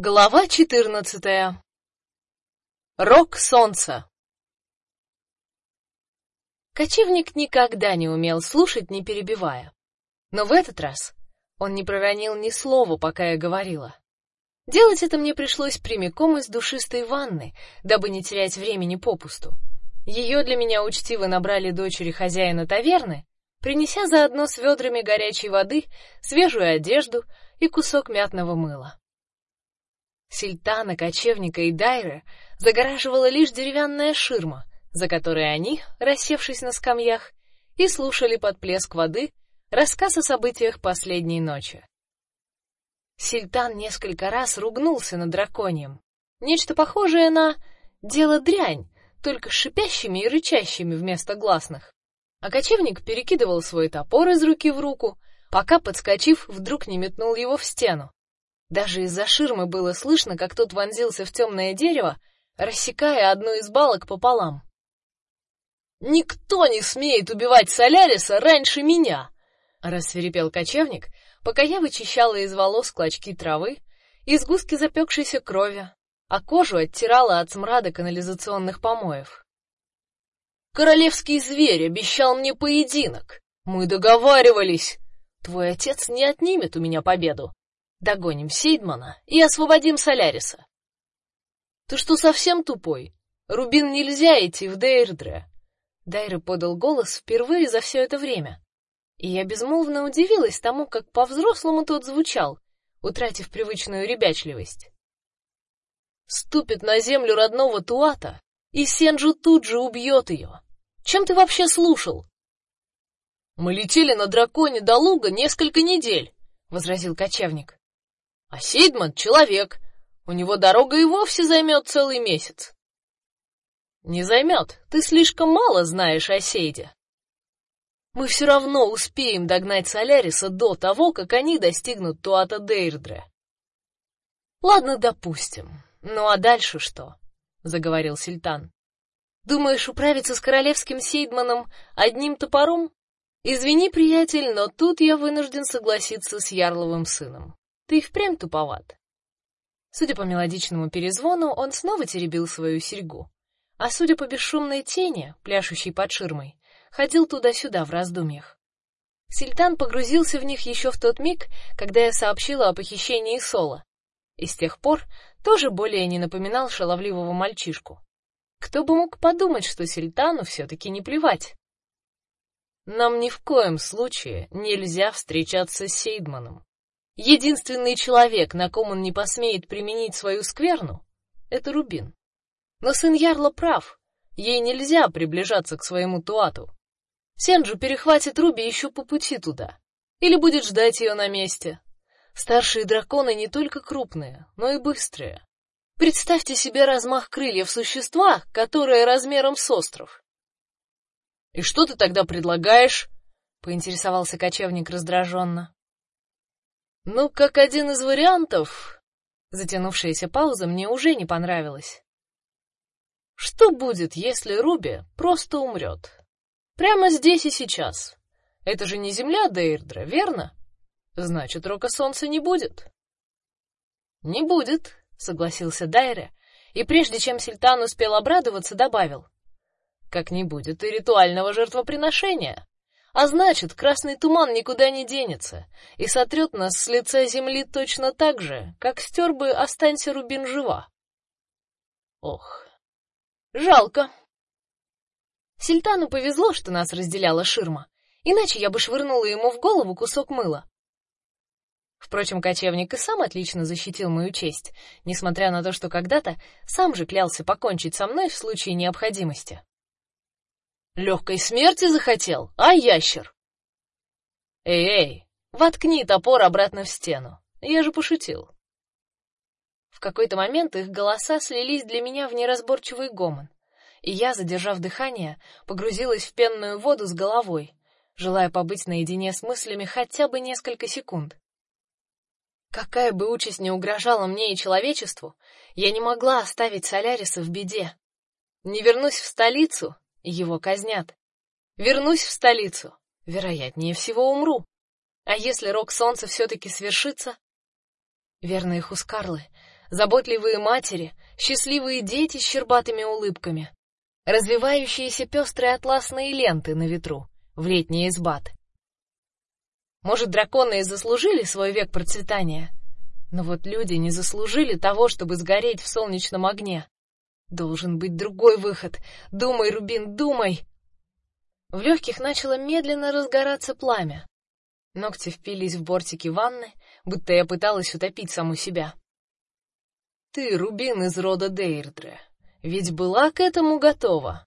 Глава четырнадцатая. Рок солнца. Кочевник никогда не умел слушать, не перебивая. Но в этот раз он не проронил ни слова, пока я говорила. Делать это мне пришлось прямиком из душистой ванны, дабы не терять времени попусту. Ее для меня учтиво набрали дочери хозяина таверны, принеся заодно с ведрами горячей воды, свежую одежду и кусок мятного мыла. Сельтана, кочевника и Дайры загораживала лишь деревянная ширма, за которой они, рассевшись на скамьях, и слушали под плеск воды рассказ о событиях последней ночи. Сельтан несколько раз ругнулся над драконием. Нечто похожее на дело дрянь, только шипящими и рычащими вместо гласных. А кочевник перекидывал свой топор из руки в руку, пока, подскочив, вдруг не метнул его в стену. Даже из-за ширмы было слышно, как тот вонзился в темное дерево, рассекая одну из балок пополам. Никто не смеет убивать Соляриса раньше меня, рассверепел кочевник, пока я вычищала из волос клочки травы и сгустки запекшейся крови, а кожу оттирала от смрада канализационных помоев. Королевский зверь обещал мне поединок. Мы договаривались. Твой отец не отнимет у меня победу. Догоним Сейдмана и освободим Соляриса. Ты что, совсем тупой? Рубин нельзя идти в Дейрдре. Дайры подал голос впервые за все это время. И я безмолвно удивилась тому, как по-взрослому тот звучал, утратив привычную ребячливость. Ступит на землю родного Туата, и Сенджу тут же убьет ее. Чем ты вообще слушал? Мы летели на драконе до луга несколько недель, возразил кочевник. А Сейдман — человек. У него дорога и вовсе займет целый месяц. Не займет. Ты слишком мало знаешь о Сейде. Мы все равно успеем догнать Соляриса до того, как они достигнут Туата Дейрдре. Ладно, допустим. Ну а дальше что? заговорил Сильтан. Думаешь, управиться с королевским Сейдманом одним топором? Извини, приятель, но тут я вынужден согласиться с Ярловым сыном. Ты и впрямь туповат. Судя по мелодичному перезвону, он снова теребил свою серьгу, а судя по бесшумной тени, пляшущей под ширмой, ходил туда-сюда в раздумьях. Сильтан погрузился в них еще в тот миг, когда я сообщила о похищении Сола, и с тех пор тоже более не напоминал шаловливого мальчишку. Кто бы мог подумать, что Сильтану все-таки не плевать. Нам ни в коем случае нельзя встречаться с Сейдманом. Единственный человек, на ком он не посмеет применить свою скверну, это Рубин. Но сын Ярла прав. Ей нельзя приближаться к своему туату. Сенджу перехватит Руби еще по пути туда, или будет ждать ее на месте. Старшие драконы не только крупные, но и быстрые. Представьте себе размах крыльев существа, которое размером с остров. И что ты тогда предлагаешь? поинтересовался кочевник раздраженно. Ну, как один из вариантов. Затянувшаяся пауза мне уже не понравилась. Что будет, если Руби просто умрет? Прямо здесь и сейчас. Это же не земля Дейрдра, верно? Значит, рока солнца не будет. Не будет, согласился Дайре, и прежде чем Сильтан успел обрадоваться, добавил: как не будет и ритуального жертвоприношения. А значит, красный туман никуда не денется и сотрет нас с лица земли точно так же, как стер бы останься Рубин жива. Ох, жалко. Сильтану повезло, что нас разделяла ширма, иначе я бы швырнула ему в голову кусок мыла. Впрочем, кочевник и сам отлично защитил мою честь, несмотря на то, что когда-то сам же клялся покончить со мной в случае необходимости. Легкой смерти захотел, а ящер? Эй, эй, воткни топор обратно в стену. Я же пошутил. В какой-то момент их голоса слились для меня в неразборчивый гомон, и я, задержав дыхание, погрузилась в пенную воду с головой, желая побыть наедине с мыслями хотя бы несколько секунд. Какая бы участь ни угрожала мне и человечеству, я не могла оставить Соляриса в беде. Не вернусь в столицу, его казнят. Вернусь в столицу, вероятнее всего умру. А если рок солнца все таки свершится? Верные Хускарлы заботливые матери, счастливые дети с щербатыми улыбками, развивающиеся пестрые атласные ленты на ветру в летний избат. Может, драконы и заслужили свой век процветания, но вот люди не заслужили того, чтобы сгореть в солнечном огне. Должен быть другой выход. Думай, Рубин, думай. В легких начало медленно разгораться пламя. Ногти впились в бортики ванны, будто я пыталась утопить саму себя. Ты, Рубин из рода Дейрдре, ведь была к этому готова.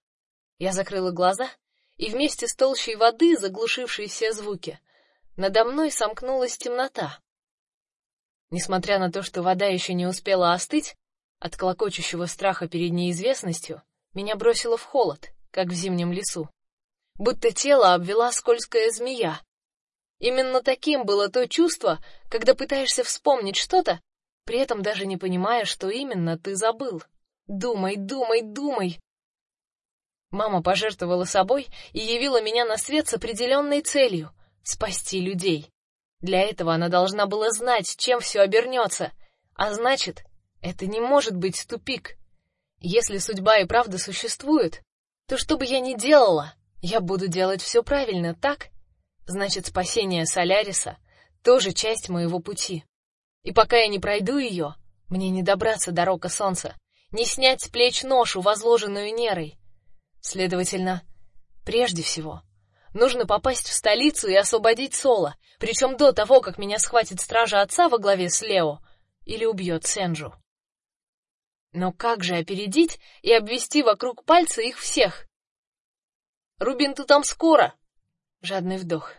Я закрыла глаза, и вместе с толщей воды, заглушившей все звуки, надо мной сомкнулась темнота. Несмотря на то, что вода еще не успела остыть, от клокочущего страха перед неизвестностью меня бросило в холод, как в зимнем лесу. Будто тело обвела скользкая змея. Именно таким было то чувство, когда пытаешься вспомнить что-то, при этом даже не понимая, что именно ты забыл. Думай, думай, думай. Мама пожертвовала собой и явила меня на свет с определенной целью спасти людей. Для этого она должна была знать, чем все обернется, а значит, это не может быть тупик. Если судьба и правда существует, то что бы я ни делала, я буду делать все правильно, так? Значит, спасение Соляриса тоже часть моего пути. И пока я не пройду ее, мне не добраться до рока солнца, не снять с плеч ношу, возложенную Нерой. Следовательно, прежде всего, нужно попасть в столицу и освободить Соло, причем до того, как меня схватит стража отца во главе с Лео или убьет Сенжу. Но как же опередить и обвести вокруг пальца их всех? Рубин, ты там скоро? Жадный вдох,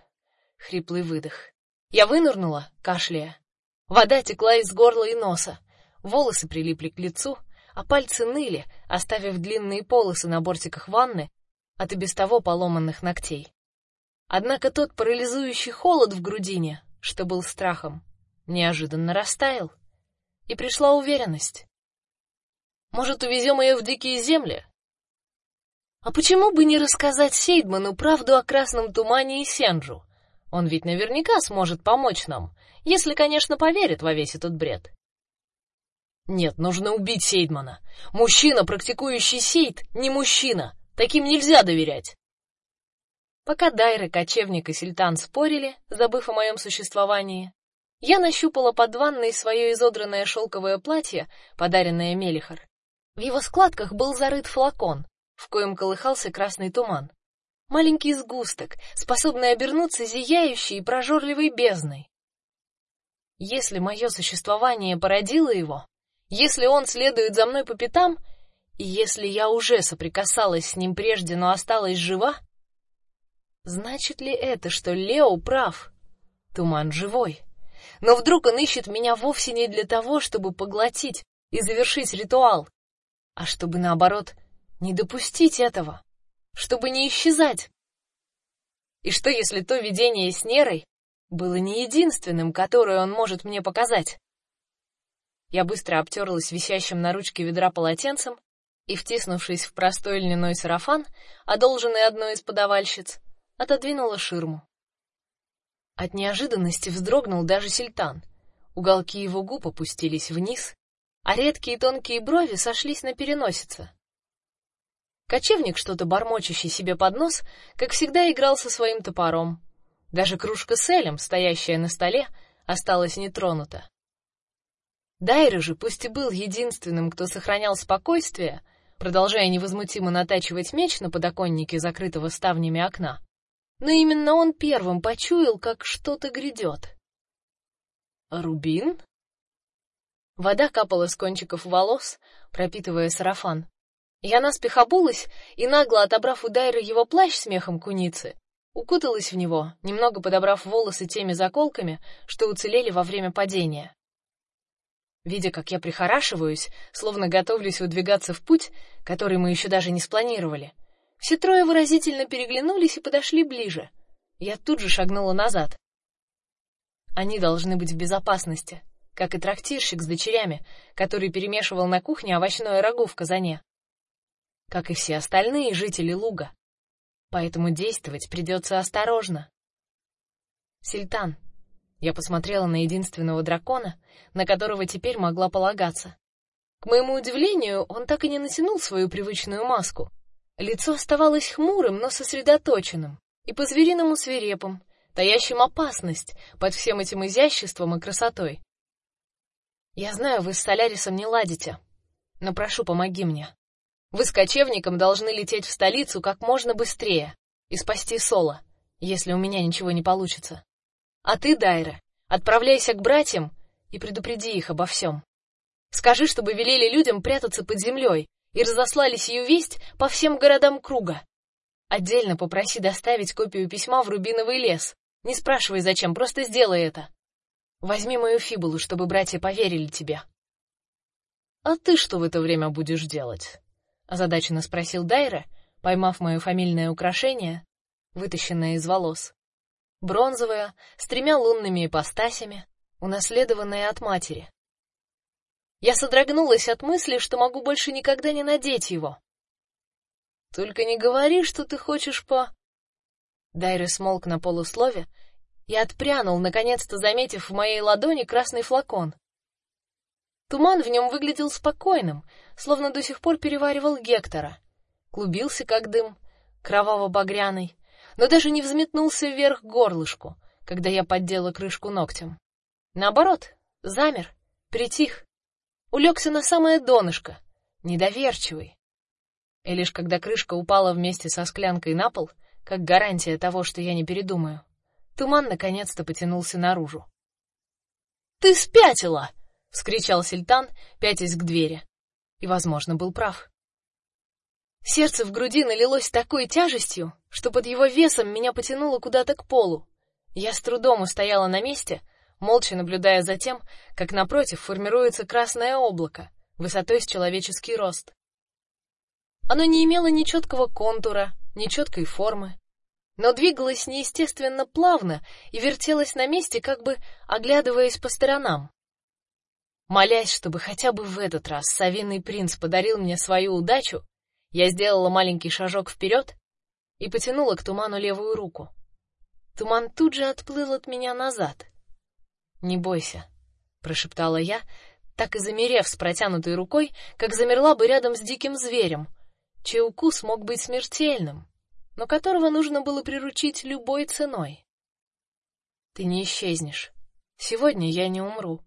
хриплый выдох. Я вынырнула, кашляя. Вода текла из горла и носа, волосы прилипли к лицу, а пальцы ныли, оставив длинные полосы на бортиках ванны от и без того поломанных ногтей. Однако тот парализующий холод в грудине, что был страхом, неожиданно растаял, и пришла уверенность. Может, увезем ее в дикие земли? А почему бы не рассказать Сейдману правду о красном тумане и Сенджу? Он ведь наверняка сможет помочь нам, если, конечно, поверит во весь этот бред. Нет, нужно убить Сейдмана. Мужчина, практикующий сейд, не мужчина. Таким нельзя доверять. Пока Дайры, кочевник и Сильтан спорили, забыв о моем существовании, я нащупала под ванной свое изодранное шелковое платье, подаренное Мелихар. В его складках был зарыт флакон, в коем колыхался красный туман. Маленький сгусток, способный обернуться зияющей и прожорливой бездной. Если мое существование породило его, если он следует за мной по пятам, и если я уже соприкасалась с ним прежде, но осталась жива, значит ли это, что Лео прав? Туман живой. Но вдруг он ищет меня вовсе не для того, чтобы поглотить и завершить ритуал, а чтобы наоборот не допустить этого, чтобы не исчезать. И что если то видение с Нерой было не единственным, которое он может мне показать. Я быстро обтерлась висящим на ручке ведра полотенцем и, втиснувшись в простой льняной сарафан, одолженный одной из подавальщиц, отодвинула ширму. От неожиданности вздрогнул даже Сильтан. Уголки его губ опустились вниз, а редкие тонкие брови сошлись на переносице. Кочевник, что-то бормочущий себе под нос, как всегда играл со своим топором, даже кружка с элем, стоящая на столе, осталась нетронута. Дайра же, пусть и был единственным, кто сохранял спокойствие, продолжая невозмутимо натачивать меч на подоконнике закрытого ставнями окна, но именно он первым почуял, как что-то грядет. Рубин? Вода капала с кончиков волос, пропитывая сарафан. Я наспех обулась и нагло отобрав у Дайры его плащ с мехом куницы, укуталась в него, немного подобрав волосы теми заколками, что уцелели во время падения. Видя, как я прихорашиваюсь, словно готовлюсь выдвигаться в путь, который мы еще даже не спланировали, все трое выразительно переглянулись и подошли ближе. Я тут же шагнула назад. Они должны быть в безопасности, как и трактирщик с дочерями, который перемешивал на кухне овощное рагу в казане. Как и все остальные жители луга поэтому действовать придется осторожно. Сильтан. Я посмотрела на единственного дракона, на которого теперь могла полагаться. К моему удивлению, он так и не натянул свою привычную маску. Лицо оставалось хмурым, но сосредоточенным и по-звериному свирепым, таящим опасность под всем этим изяществом и красотой. Я знаю, вы с Солярисом не ладите, но прошу, помоги мне. Вы с кочевником должны лететь в столицу как можно быстрее и спасти Соло, если у меня ничего не получится. А ты, Дайра, отправляйся к братьям и предупреди их обо всем. Скажи, чтобы велели людям прятаться под землей и разослали сию весть по всем городам круга. Отдельно попроси доставить копию письма в Рубиновый лес. Не спрашивай зачем, просто сделай это. Возьми мою фибулу, чтобы братья поверили тебе. А ты что в это время будешь делать? озадаченно спросил Дайра, поймав мое фамильное украшение, вытащенное из волос. Бронзовое, с тремя лунными ипостасями, унаследованное от матери. Я содрогнулась от мысли, что могу больше никогда не надеть его. Только не говори, что ты хочешь по Дайре смолк на полуслове и отпрянул, наконец-то заметив в моей ладони красный флакон. Туман в нем выглядел спокойным, словно до сих пор переваривал Гектора. Клубился как дым, кроваво-багряный, но даже не взметнулся вверх горлышку, когда я поддела крышку ногтем. Наоборот, замер, притих, улегся на самое донышко, недоверчивый. И лишь когда крышка упала вместе со склянкой на пол, как гарантия того, что я не передумаю, туман наконец-то потянулся наружу. Ты спятила! вскричал Сельтан, пятясь к двери. И, возможно, был прав. Сердце в груди налилось такой тяжестью, что под его весом меня потянуло куда-то к полу. Я с трудом устояла на месте, молча наблюдая за тем, как напротив формируется красное облако, высотой с человеческий рост. Оно не имело ни четкого контура, ни четкой формы, но двигалось неестественно плавно и вертелось на месте, как бы оглядываясь по сторонам. Молясь, чтобы хотя бы в этот раз Савиный принц подарил мне свою удачу, я сделала маленький шажок вперед и потянула к туману левую руку. Туман тут же отплыл от меня назад. Не бойся, прошептала я, так и замерев с протянутой рукой, как замерла бы рядом с диким зверем, чей укус мог быть смертельным, но которого нужно было приручить любой ценой. Ты не исчезнешь. Сегодня я не умру.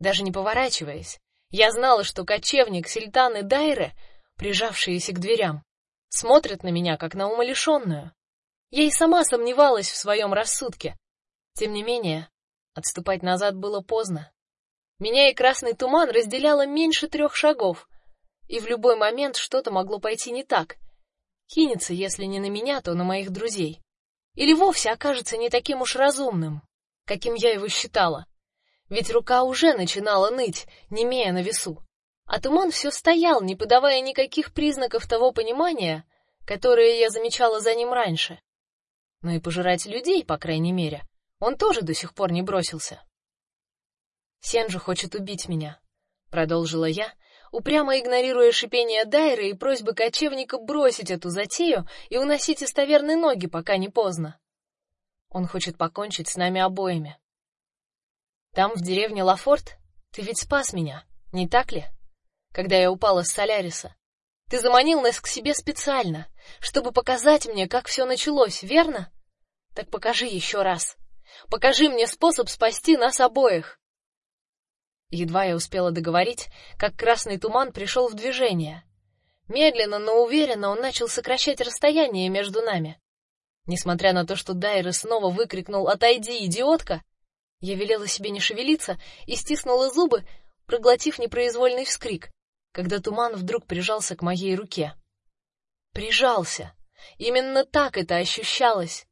Даже не поворачиваясь, я знала, что кочевник Сильтан и Дайре прижавшиеся к дверям, смотрят на меня как на умалишенную. Я и сама сомневалась в своем рассудке. Тем не менее, отступать назад было поздно. Меня и красный туман разделяло меньше трех шагов, и в любой момент что-то могло пойти не так. Кинется, если не на меня, то на моих друзей. Или вовсе окажется не таким уж разумным, каким я его считала. Ведь рука уже начинала ныть, немея на весу. А туман все стоял, не подавая никаких признаков того понимания, которое я замечала за ним раньше. Но и пожирать людей, по крайней мере, он тоже до сих пор не бросился. Сенжу хочет убить меня, продолжила я, упрямо игнорируя шипение Дайры и просьбы кочевника бросить эту затею и уносить из таверны ноги, пока не поздно. Он хочет покончить с нами обоими. Там в деревне Лафорт ты ведь спас меня, не так ли? когда я упала с Соляриса. Ты заманил нас к себе специально, чтобы показать мне, как все началось, верно? Так покажи еще раз. Покажи мне способ спасти нас обоих. Едва я успела договорить, как красный туман пришел в движение. Медленно, но уверенно он начал сокращать расстояние между нами. Несмотря на то, что Дайры снова выкрикнул: "Отойди, идиотка!", я велела себе не шевелиться и стиснула зубы, проглотив непроизвольный вскрик когда туман вдруг прижался к моей руке. Прижался. Именно так это ощущалось.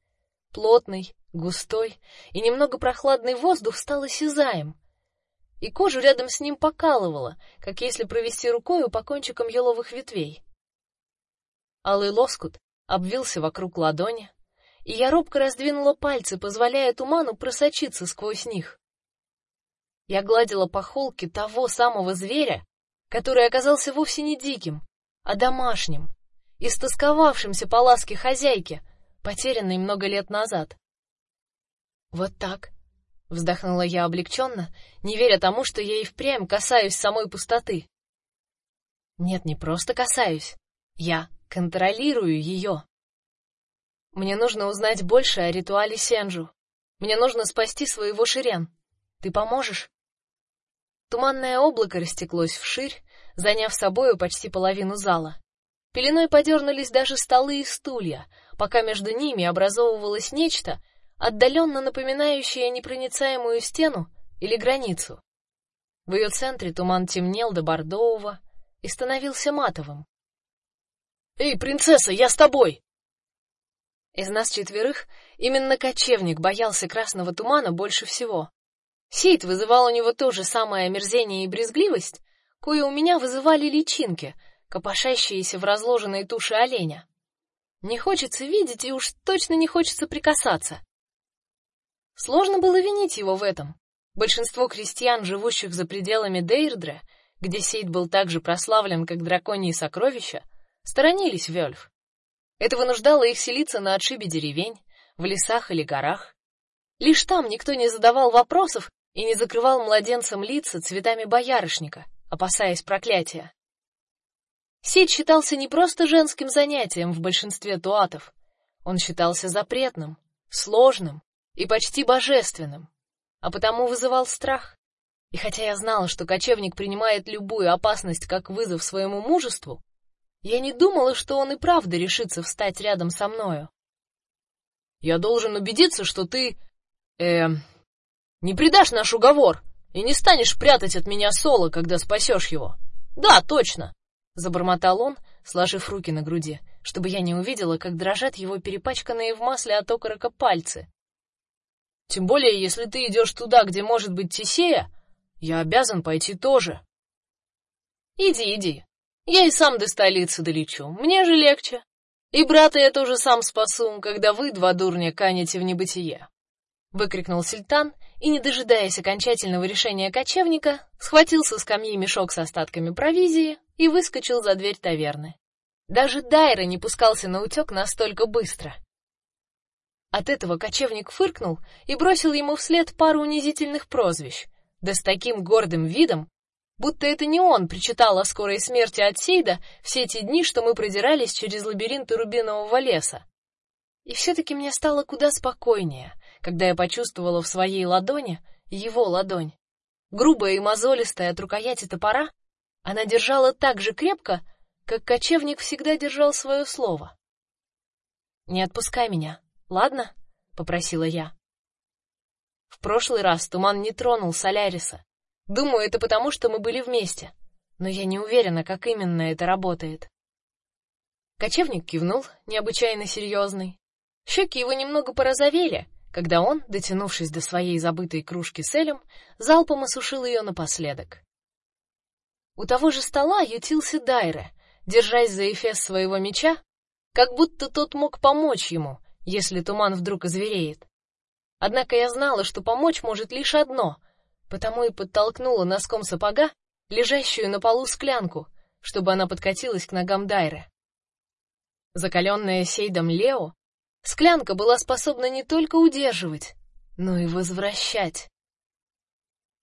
Плотный, густой и немного прохладный воздух стал осязаем, и кожу рядом с ним покалывало, как если провести рукой по кончикам еловых ветвей. Алый лоскут обвился вокруг ладони, и я робко раздвинула пальцы, позволяя туману просочиться сквозь них. Я гладила по холке того самого зверя, который оказался вовсе не диким, а домашним, истосковавшимся по ласке хозяйки, потерянной много лет назад. Вот так, Вздохнула я облегченно, не веря тому, что я и впрямь касаюсь самой пустоты. Нет, не просто касаюсь. Я контролирую ее. Мне нужно узнать больше о ритуале Сенжу. Мне нужно спасти своего Ширен. Ты поможешь? Туманное облако растеклось вширь, заняв собою почти половину зала. Пеленой подернулись даже столы и стулья, пока между ними образовывалось нечто, отдаленно напоминающее непроницаемую стену или границу. В ее центре туман темнел до бордового и становился матовым. Эй, принцесса, я с тобой. Из нас четверых именно кочевник боялся красного тумана больше всего. Сейд вызывал у него то же самое омерзение и брезгливость, кое у меня вызывали личинки, копошащиеся в разложенной туше оленя. Не хочется видеть и уж точно не хочется прикасаться. Сложно было винить его в этом. Большинство крестьян, живущих за пределами Дейрдра, где Сейд был так же прославлен, как драконьи сокровища, сторонились Вельф. Это вынуждало их селиться на отшибе деревень, в лесах или горах. Лишь там никто не задавал вопросов и не закрывал младенцам лица цветами боярышника, опасаясь проклятия. Сеть считался не просто женским занятием в большинстве туатов. Он считался запретным, сложным и почти божественным, а потому вызывал страх. И хотя я знала, что кочевник принимает любую опасность как вызов своему мужеству, я не думала, что он и правда решится встать рядом со мною. Я должен убедиться, что ты э не предашь наш уговор и не станешь прятать от меня Соло, когда спасешь его. Да, точно, забормотал он, сложив руки на груди, чтобы я не увидела, как дрожат его перепачканные в масле от окорока пальцы. Тем более, если ты идешь туда, где может быть Тисея, я обязан пойти тоже. Иди, иди, я и сам до столицы долечу, мне же легче. И брата я тоже сам спасу, когда вы, два дурня, канете в небытие. Выкрикнул Сильтан и, не дожидаясь окончательного решения кочевника, схватил со скамьи мешок с остатками провизии и выскочил за дверь таверны. Даже Дайра не пускался на утек настолько быстро. От этого кочевник фыркнул и бросил ему вслед пару унизительных прозвищ, да с таким гордым видом, будто это не он причитал о скорой смерти от Сейда все эти дни, что мы продирались через лабиринты рубинового леса. И все-таки мне стало куда спокойнее, когда я почувствовала в своей ладони его ладонь. Грубая и мозолистая от рукояти топора, она держала так же крепко, как кочевник всегда держал свое слово. Не отпускай меня, ладно? попросила я. В прошлый раз туман не тронул Соляриса, Думаю, это потому, что мы были вместе, но я не уверена, как именно это работает. Кочевник кивнул, необычайно серьезный. Щеки его немного порозовели, когда он, дотянувшись до своей забытой кружки с элем, залпом осушил ее напоследок. У того же стола ютился Дайре, держась за эфес своего меча, как будто тот мог помочь ему, если туман вдруг озвереет. Однако я знала, что помочь может лишь одно — потому и подтолкнула носком сапога лежащую на полу склянку, чтобы она подкатилась к ногам Дайры. Закаленная сейдом Лео, склянка была способна не только удерживать, но и возвращать.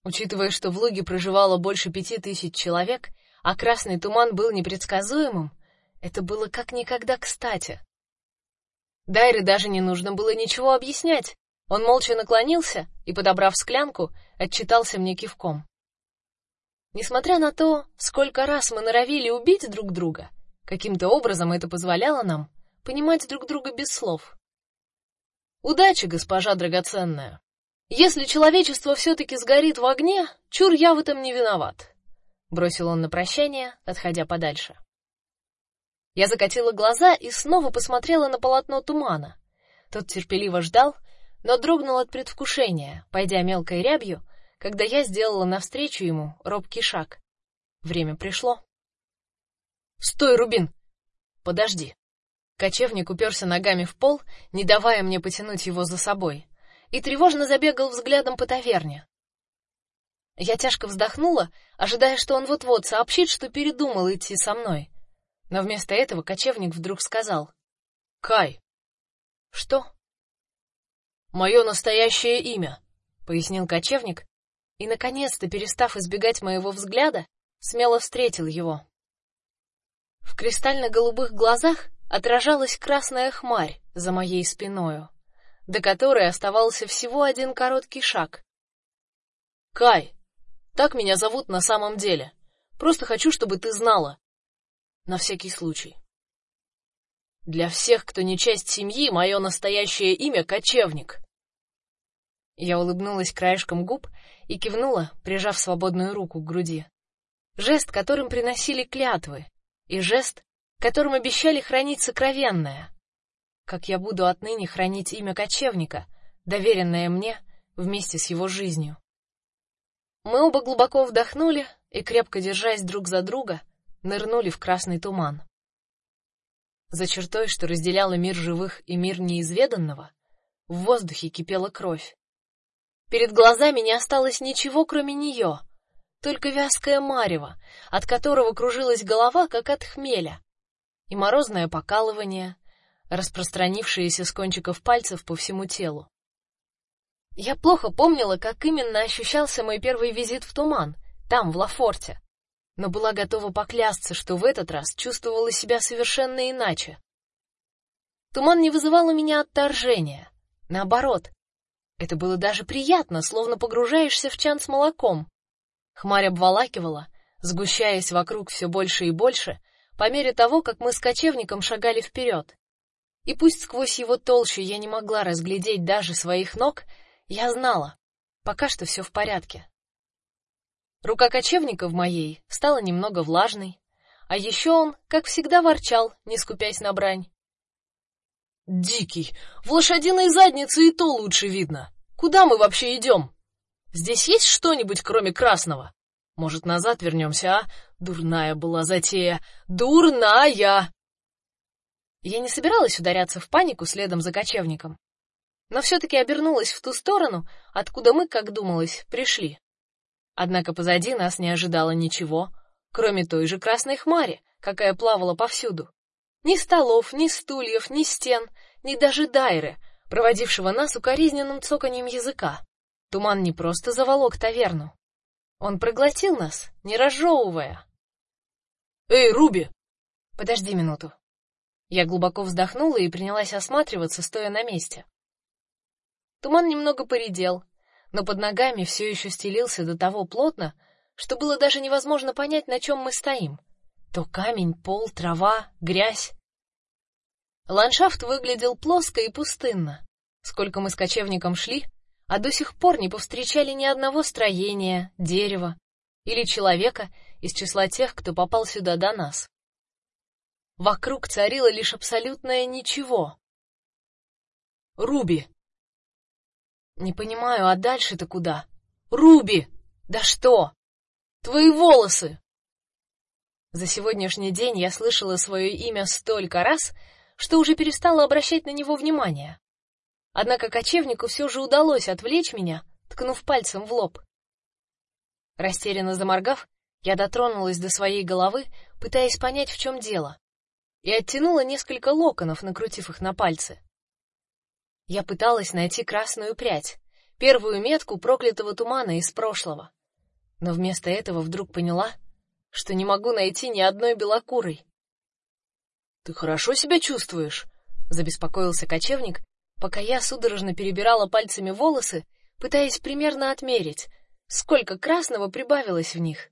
Учитывая, что в Луге проживало больше пяти тысяч человек, а красный туман был непредсказуемым, это было как никогда кстати. Дайре даже не нужно было ничего объяснять. Он молча наклонился и, подобрав склянку, отчитался мне кивком. Несмотря на то, сколько раз мы норовили убить друг друга, каким-то образом это позволяло нам понимать друг друга без слов. Удачи, госпожа драгоценная. Если человечество все-таки сгорит в огне, чур я в этом не виноват, бросил он на прощание, отходя подальше. Я закатила глаза и снова посмотрела на полотно тумана. Тот терпеливо ждал, но дрогнул от предвкушения, пойдя мелкой рябью, когда я сделала навстречу ему робкий шаг. Время пришло. Стой, Рубин. Подожди. Кочевник уперся ногами в пол, не давая мне потянуть его за собой, и тревожно забегал взглядом по таверне. Я тяжко вздохнула, ожидая, что он вот-вот сообщит, что передумал идти со мной. Но вместо этого кочевник вдруг сказал: "Кай". "Что?" Мое настоящее имя, пояснил кочевник, и наконец-то, перестав избегать моего взгляда, смело встретил его. В кристально-голубых глазах отражалась красная хмарь за моей спиною, до которой оставался всего один короткий шаг. Кай, так меня зовут на самом деле. Просто хочу, чтобы ты знала. На всякий случай. Для всех, кто не часть семьи, мое настоящее имя Кочевник. Я улыбнулась краешком губ и кивнула, прижав свободную руку к груди. Жест, которым приносили клятвы, и жест, которым обещали хранить сокровенное. Как я буду отныне хранить имя кочевника, доверенное мне вместе с его жизнью. Мы оба глубоко вдохнули и крепко держась друг за друга, нырнули в красный туман. За чертой, что разделяла мир живых и мир неизведанного, в воздухе кипела кровь. Перед глазами не осталось ничего, кроме нее, только вязкое марево, от которого кружилась голова, как от хмеля, и морозное покалывание, распространившееся с кончиков пальцев по всему телу. Я плохо помнила, как именно ощущался мой первый визит в туман, там, в Лафорте, но была готова поклясться, что в этот раз чувствовала себя совершенно иначе. Туман не вызывал у меня отторжения, наоборот, это было даже приятно, словно погружаешься в чан с молоком. Хмарь обволакивала, сгущаясь вокруг все больше и больше, по мере того, как мы с кочевником шагали вперед. И пусть сквозь его толщу я не могла разглядеть даже своих ног, я знала, пока что все в порядке. Рука кочевника в моей стала немного влажной, а еще он, как всегда, ворчал, не скупясь на брань. Дикий, в лошадиной заднице и то лучше видно. Куда мы вообще идем? Здесь есть что-нибудь, кроме красного? Может, назад вернемся, а? Дурная была затея, дурная. Я не собиралась ударяться в панику следом за кочевником, но все-таки обернулась в ту сторону, откуда мы, как думалось, пришли. Однако позади нас не ожидало ничего, кроме той же красной хмари, какая плавала повсюду. Ни столов, ни стульев, ни стен, ни даже дайры, проводившего нас укоризненным цоканьем языка. Туман не просто заволок таверну. Он проглотил нас, не разжевывая. Эй, Руби! Подожди минуту. Я глубоко вздохнула и принялась осматриваться, стоя на месте. Туман немного поредел, но под ногами все еще стелился до того плотно, что было даже невозможно понять, на чем мы стоим. То камень, пол, трава, грязь. Ландшафт выглядел плоско и пустынно. Сколько мы с кочевником шли, а до сих пор не повстречали ни одного строения, дерева или человека из числа тех, кто попал сюда до нас. Вокруг царило лишь абсолютное ничего. Руби. Не понимаю, а дальше-то куда? Руби. Да что? Твои волосы. За сегодняшний день я слышала свое имя столько раз, что уже перестала обращать на него внимание. Однако кочевнику все же удалось отвлечь меня, ткнув пальцем в лоб. Растерянно заморгав, я дотронулась до своей головы, пытаясь понять, в чем дело, и оттянула несколько локонов, накрутив их на пальцы. Я пыталась найти красную прядь, первую метку проклятого тумана из прошлого, но вместо этого вдруг поняла, что не могу найти ни одной белокурой. Ты хорошо себя чувствуешь? забеспокоился кочевник, пока я судорожно перебирала пальцами волосы, пытаясь примерно отмерить, сколько красного прибавилось в них.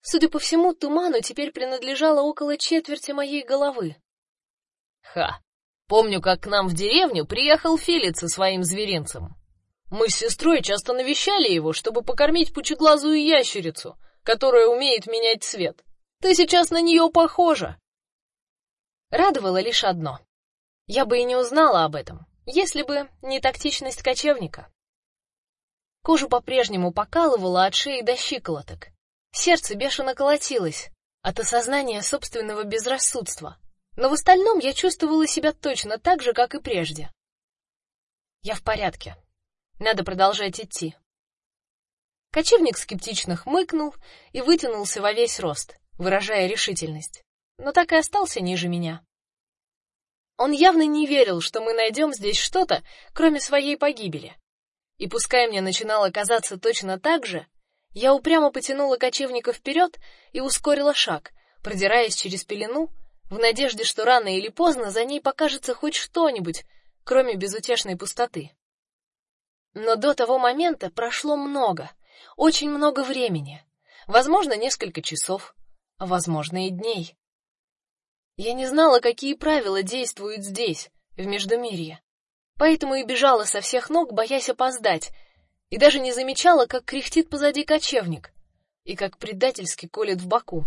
Судя по всему, туману теперь принадлежало около четверти моей головы. Ха. Помню, как к нам в деревню приехал Филит со своим зверинцем. Мы с сестрой часто навещали его, чтобы покормить пучеглазую ящерицу, которая умеет менять цвет. Ты сейчас на нее похожа. Радовало лишь одно: я бы и не узнала об этом, если бы не тактичность кочевника. Кожу по-прежнему покалывало от шеи до щиколоток. Сердце бешено колотилось от осознания собственного безрассудства, но в остальном я чувствовала себя точно так же, как и прежде. Я в порядке. Надо продолжать идти. Кочевник скептично хмыкнул и вытянулся во весь рост, выражая решительность но так и остался ниже меня. Он явно не верил, что мы найдем здесь что-то, кроме своей погибели. И пускай мне начинало казаться точно так же, я упрямо потянула кочевника вперед и ускорила шаг, продираясь через пелену, в надежде, что рано или поздно за ней покажется хоть что-нибудь, кроме безутешной пустоты. Но до того момента прошло много, очень много времени, возможно, несколько часов, а возможно и дней. Я не знала, какие правила действуют здесь, в Междумирье, поэтому и бежала со всех ног, боясь опоздать, и даже не замечала, как кряхтит позади кочевник и как предательски колет в боку.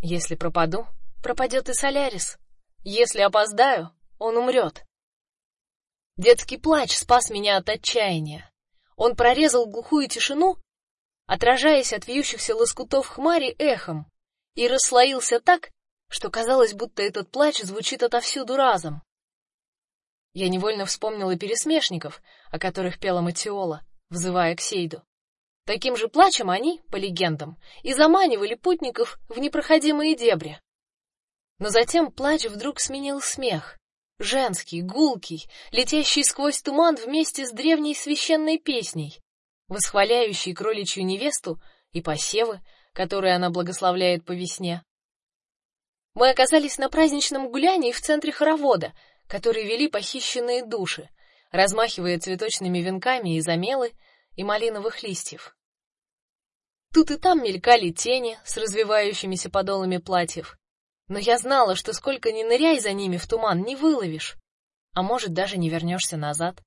Если пропаду, пропадет и Солярис. Если опоздаю, он умрет. Детский плач спас меня от отчаяния. Он прорезал глухую тишину, отражаясь от вьющихся лоскутов хмари эхом, и расслоился так, что казалось, будто этот плач звучит отовсюду разом. Я невольно вспомнила пересмешников, о которых пела Матиола, взывая к Сейду. Таким же плачем они, по легендам, и заманивали путников в непроходимые дебри. Но затем плач вдруг сменил смех, женский, гулкий, летящий сквозь туман вместе с древней священной песней, восхваляющий кроличью невесту и посевы, которые она благословляет по весне. Мы оказались на праздничном гулянии в центре хоровода, которые вели похищенные души, размахивая цветочными венками из амелы и малиновых листьев. Тут и там мелькали тени с развивающимися подолами платьев, но я знала, что сколько ни ныряй за ними в туман, не выловишь, а может даже не вернешься назад.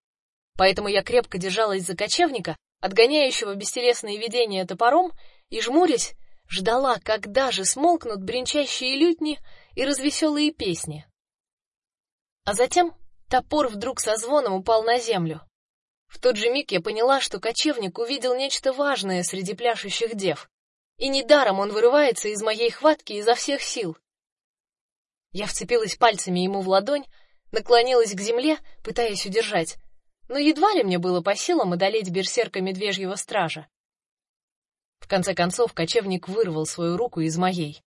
Поэтому я крепко держалась за кочевника, отгоняющего бестелесные видения топором, и жмурясь, ждала, когда же смолкнут бренчащие лютни и развеселые песни. А затем топор вдруг со звоном упал на землю. В тот же миг я поняла, что кочевник увидел нечто важное среди пляшущих дев, и недаром он вырывается из моей хватки изо всех сил. Я вцепилась пальцами ему в ладонь, наклонилась к земле, пытаясь удержать, но едва ли мне было по силам одолеть берсерка медвежьего стража. В конце концов кочевник вырвал свою руку из моей.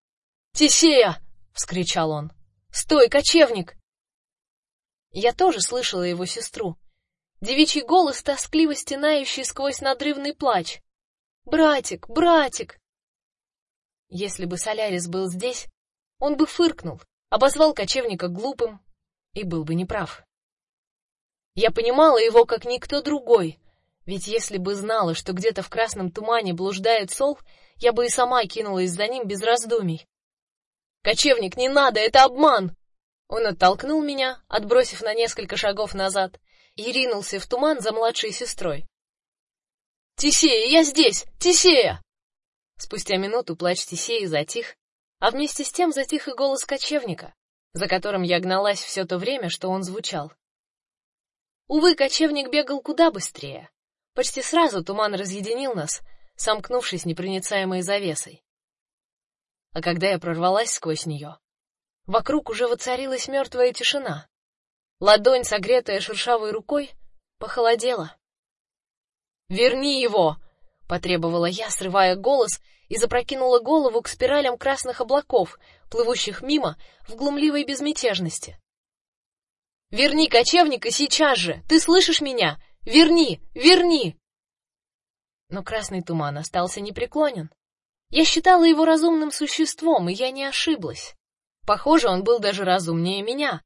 "Тисея!" вскричал он. "Стой, кочевник!" Я тоже слышала его сестру. Девичий голос, тоскливо стенающий сквозь надрывный плач. Братик, братик. Если бы Солярис был здесь, он бы фыркнул, обозвал кочевника глупым и был бы неправ. Я понимала его как никто другой, ведь если бы знала, что где-то в красном тумане блуждает Сол, я бы и сама кинулась за ним без раздумий. Кочевник, не надо, это обман. Он оттолкнул меня, отбросив на несколько шагов назад, и ринулся в туман за младшей сестрой. Тисея, я здесь, Тисея! Спустя минуту плач Тисеи затих, а вместе с тем затих и голос кочевника, за которым я гналась все то время, что он звучал. Увы, кочевник бегал куда быстрее. Почти сразу туман разъединил нас, сомкнувшись непроницаемой завесой. А когда я прорвалась сквозь нее, Вокруг уже воцарилась мертвая тишина. Ладонь, согретая шершавой рукой, похолодела. "Верни его", потребовала я, срывая голос, и запрокинула голову к спиралям красных облаков, плывущих мимо в глумливой безмятежности. "Верни кочевника сейчас же. Ты слышишь меня? Верни, верни!" Но красный туман остался непреклонен. Я считала его разумным существом, и я не ошиблась. Похоже, он был даже разумнее меня,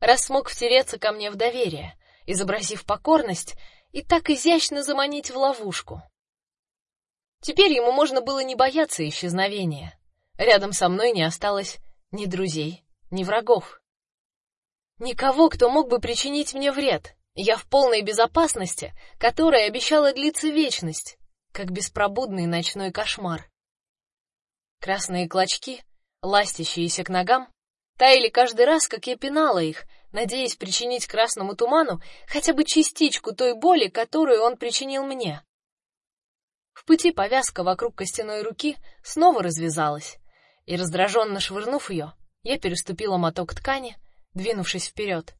раз смог втереться ко мне в доверие, изобразив покорность и так изящно заманить в ловушку. Теперь ему можно было не бояться исчезновения. Рядом со мной не осталось ни друзей, ни врагов. Никого, кто мог бы причинить мне вред. Я в полной безопасности, которая обещала длиться вечность, как беспробудный ночной кошмар. Красные клочки ластящиеся к ногам, таяли каждый раз, как я пинала их, надеясь причинить красному туману хотя бы частичку той боли, которую он причинил мне. В пути повязка вокруг костяной руки снова развязалась, и раздраженно швырнув ее, я переступила моток ткани, двинувшись вперед.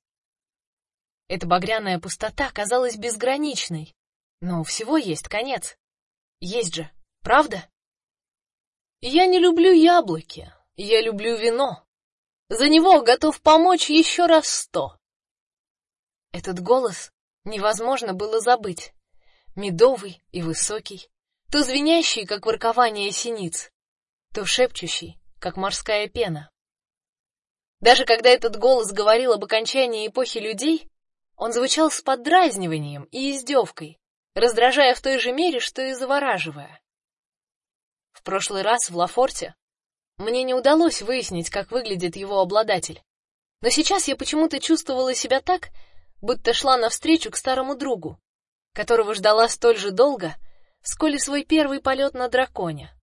Эта багряная пустота казалась безграничной, но у всего есть конец. Есть же, правда? Я не люблю яблоки, я люблю вино. За него готов помочь еще раз сто. Этот голос невозможно было забыть. Медовый и высокий, то звенящий, как воркование синиц, то шепчущий, как морская пена. Даже когда этот голос говорил об окончании эпохи людей, он звучал с поддразниванием и издевкой, раздражая в той же мере, что и завораживая. В прошлый раз в Лафорте мне не удалось выяснить, как выглядит его обладатель. Но сейчас я почему-то чувствовала себя так, будто шла навстречу к старому другу, которого ждала столь же долго, сколь и свой первый полет на драконе.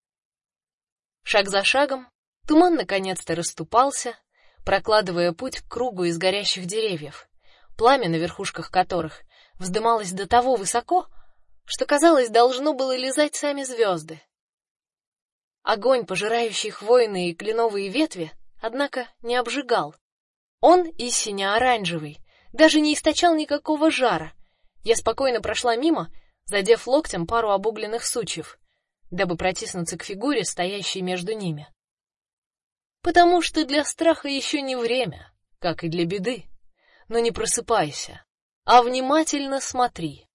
Шаг за шагом туман наконец-то расступался, прокладывая путь к кругу из горящих деревьев, пламя на верхушках которых вздымалось до того высоко, что казалось должно было лизать сами звезды. Огонь, пожирающий хвойные и кленовые ветви, однако не обжигал. Он и сине-оранжевый, даже не источал никакого жара. Я спокойно прошла мимо, задев локтем пару обугленных сучьев, дабы протиснуться к фигуре, стоящей между ними потому что для страха еще не время, как и для беды. Но не просыпайся, а внимательно смотри.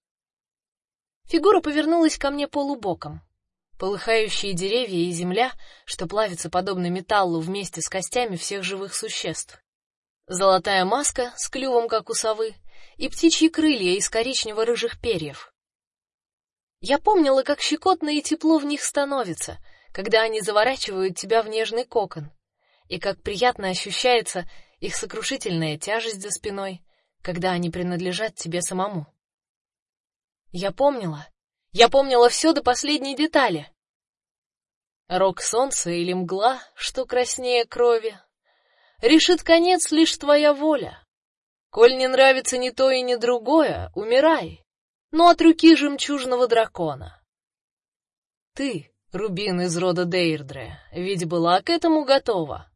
Фигура повернулась ко мне полубоком. Полыхающие деревья и земля, что плавится подобно металлу вместе с костями всех живых существ. Золотая маска с клювом как у совы и птичьи крылья из коричнево-рыжих перьев. Я помнила, как щекотно и тепло в них становится, когда они заворачивают тебя в нежный кокон и как приятно ощущается их сокрушительная тяжесть за спиной, когда они принадлежат тебе самому. Я помнила, я помнила все до последней детали. Рок солнца или мгла, что краснее крови, решит конец лишь твоя воля. Коль не нравится ни то и ни другое, умирай, но от руки жемчужного дракона. Ты, рубин из рода Дейрдре, ведь была к этому готова.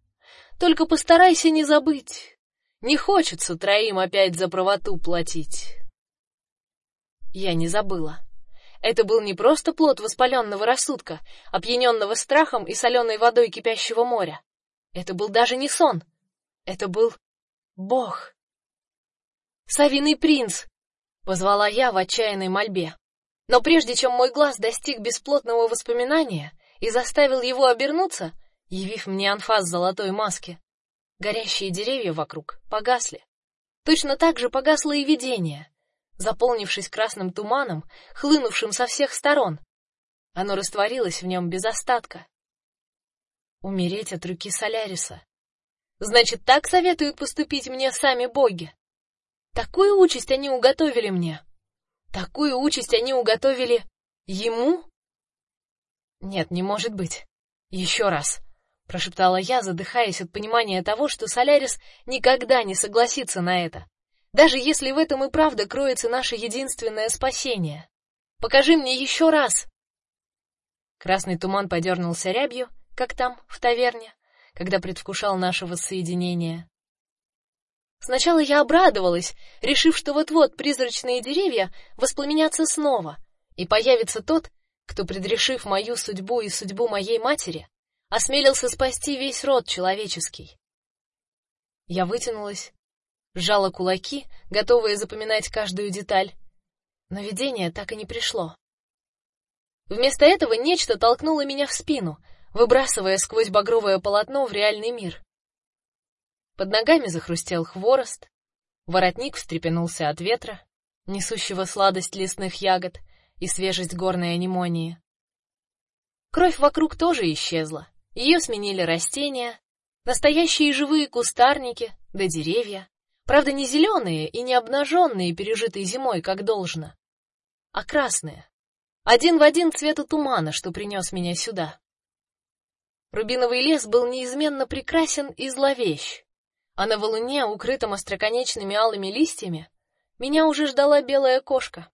Только постарайся не забыть. Не хочется троим опять за правоту платить. Я не забыла. Это был не просто плод воспаленного рассудка, опьяненного страхом и соленой водой кипящего моря. Это был даже не сон. Это был Бог. Савиный принц, позвала я в отчаянной мольбе. Но прежде чем мой глаз достиг бесплотного воспоминания и заставил его обернуться, явив мне анфас золотой маски. Горящие деревья вокруг погасли. Точно так же погасло и видение, заполнившись красным туманом, хлынувшим со всех сторон. Оно растворилось в нем без остатка. Умереть от руки Соляриса. Значит, так советуют поступить мне сами боги. Такую участь они уготовили мне. Такую участь они уготовили ему? Нет, не может быть. Еще раз прошептала я, задыхаясь от понимания того, что Солярис никогда не согласится на это, даже если в этом и правда кроется наше единственное спасение. Покажи мне еще раз. Красный туман подернулся рябью, как там в таверне, когда предвкушал наше воссоединение. Сначала я обрадовалась, решив, что вот-вот призрачные деревья воспламенятся снова, и появится тот, кто, предрешив мою судьбу и судьбу моей матери, осмелился спасти весь род человеческий. Я вытянулась, сжала кулаки, готовая запоминать каждую деталь, но видение так и не пришло. Вместо этого нечто толкнуло меня в спину, выбрасывая сквозь багровое полотно в реальный мир. Под ногами захрустел хворост, воротник встрепенулся от ветра, несущего сладость лесных ягод и свежесть горной анемонии. Кровь вокруг тоже исчезла. Ее сменили растения, настоящие живые кустарники, да деревья. Правда, не зеленые и не обнаженные, пережитые зимой, как должно, а красные. Один в один цвета тумана, что принес меня сюда. Рубиновый лес был неизменно прекрасен и зловещ, а на валуне, укрытом остроконечными алыми листьями, меня уже ждала белая кошка.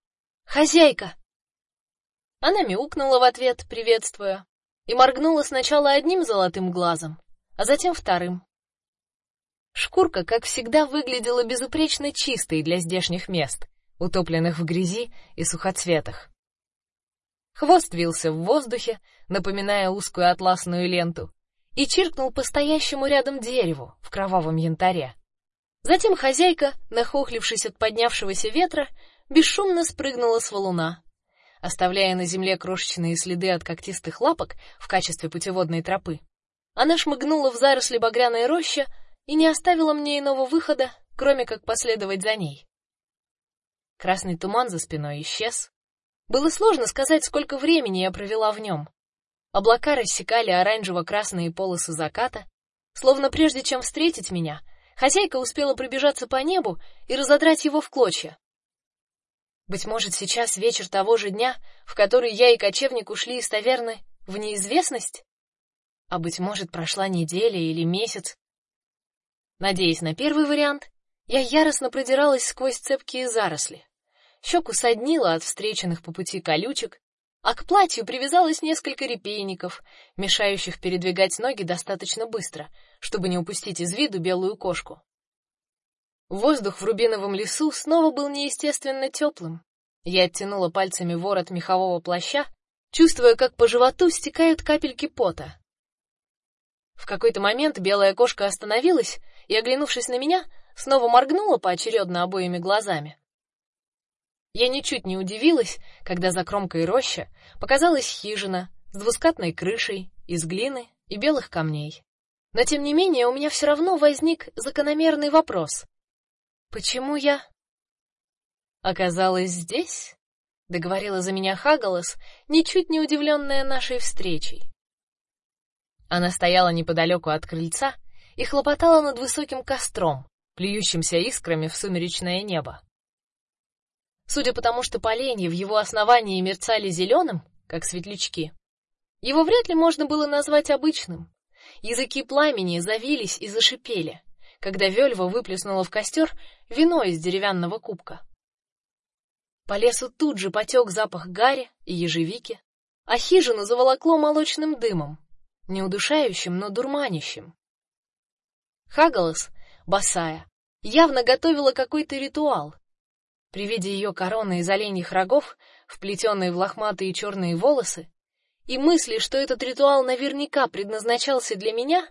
Хозяйка. Она мяукнула в ответ, приветствуя, и моргнула сначала одним золотым глазом, а затем вторым. Шкурка, как всегда, выглядела безупречно чистой для здешних мест, утопленных в грязи и сухоцветах. Хвост вился в воздухе, напоминая узкую атласную ленту, и чиркнул по стоящему рядом дереву в кровавом янтаре. Затем хозяйка, нахохлившись от поднявшегося ветра, бесшумно спрыгнула с валуна, оставляя на земле крошечные следы от когтистых лапок в качестве путеводной тропы. Она шмыгнула в заросли багряной рощи и не оставила мне иного выхода, кроме как последовать за ней. Красный туман за спиной исчез. Было сложно сказать, сколько времени я провела в нем. Облака рассекали оранжево-красные полосы заката, словно прежде чем встретить меня, хозяйка успела пробежаться по небу и разодрать его в клочья. Быть может, сейчас вечер того же дня, в который я и кочевник ушли из таверны в неизвестность? А быть может, прошла неделя или месяц. Надеясь на первый вариант, я яростно продиралась сквозь цепкие заросли. Щеку соднило от встреченных по пути колючек, а к платью привязалось несколько репейников, мешающих передвигать ноги достаточно быстро, чтобы не упустить из виду белую кошку. Воздух в рубиновом лесу снова был неестественно теплым. Я оттянула пальцами ворот мехового плаща, чувствуя, как по животу стекают капельки пота. В какой-то момент белая кошка остановилась и, оглянувшись на меня, снова моргнула поочередно обоими глазами. Я ничуть не удивилась, когда за кромкой рощи показалась хижина с двускатной крышей из глины и белых камней. Но тем не менее у меня все равно возник закономерный вопрос: Почему я оказалась здесь? договорила за меня Хагалас, ничуть не удивленная нашей встречей. Она стояла неподалеку от крыльца и хлопотала над высоким костром, плюющимся искрами в сумеречное небо. Судя по тому, что поленья в его основании мерцали зеленым, как светлячки, его вряд ли можно было назвать обычным. Языки пламени завились и зашипели когда Вельва выплеснула в костер вино из деревянного кубка. По лесу тут же потек запах гари и ежевики, а хижину заволокло молочным дымом, не удушающим, но дурманящим. Хагалас, босая, явно готовила какой-то ритуал. При виде ее короны из оленьих рогов, вплетенной в лохматые черные волосы, и мысли, что этот ритуал наверняка предназначался для меня,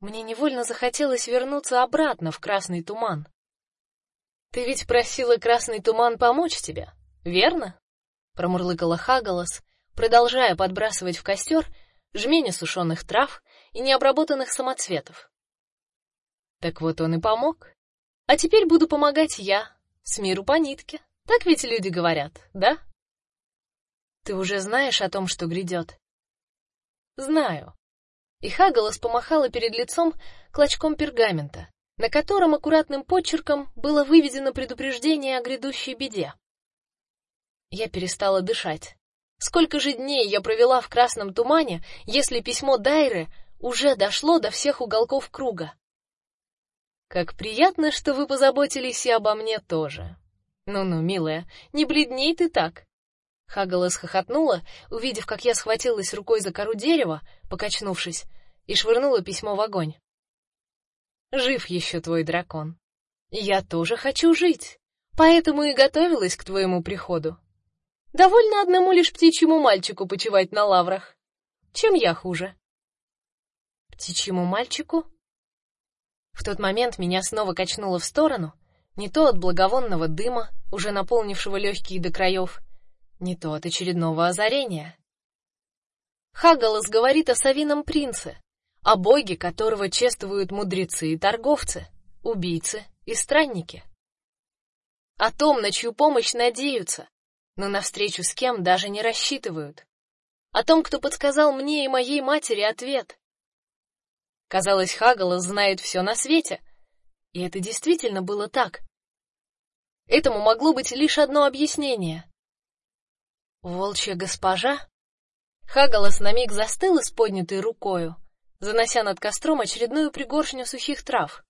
мне невольно захотелось вернуться обратно в красный туман. Ты ведь просила красный туман помочь тебе, верно? промурлыкала Хагалас, продолжая подбрасывать в костер жмени сушеных трав и необработанных самоцветов. Так вот он и помог. А теперь буду помогать я, с миру по нитке. Так ведь люди говорят, да? Ты уже знаешь о том, что грядет? Знаю. И Хагалас помахала перед лицом клочком пергамента, на котором аккуратным почерком было выведено предупреждение о грядущей беде. Я перестала дышать. Сколько же дней я провела в красном тумане, если письмо Дайры уже дошло до всех уголков круга? Как приятно, что вы позаботились и обо мне тоже. Ну-ну, милая, не бледней ты так. Хагалас хохотнула, увидев, как я схватилась рукой за кору дерева, покачнувшись, и швырнула письмо в огонь. Жив еще твой дракон. Я тоже хочу жить, поэтому и готовилась к твоему приходу. Довольно одному лишь птичьему мальчику почивать на лаврах. Чем я хуже? Птичьему мальчику? В тот момент меня снова качнуло в сторону, не то от благовонного дыма, уже наполнившего легкие до краев, не то от очередного озарения. Хагалас говорит о Савином принце, о боге, которого чествуют мудрецы и торговцы, убийцы и странники. О том, на чью помощь надеются, но на встречу с кем даже не рассчитывают. О том, кто подсказал мне и моей матери ответ. Казалось, Хагалас знает все на свете, и это действительно было так. Этому могло быть лишь одно объяснение. Волчья госпожа? Хагалас на миг застыл с поднятой рукою, занося над костром очередную пригоршню сухих трав.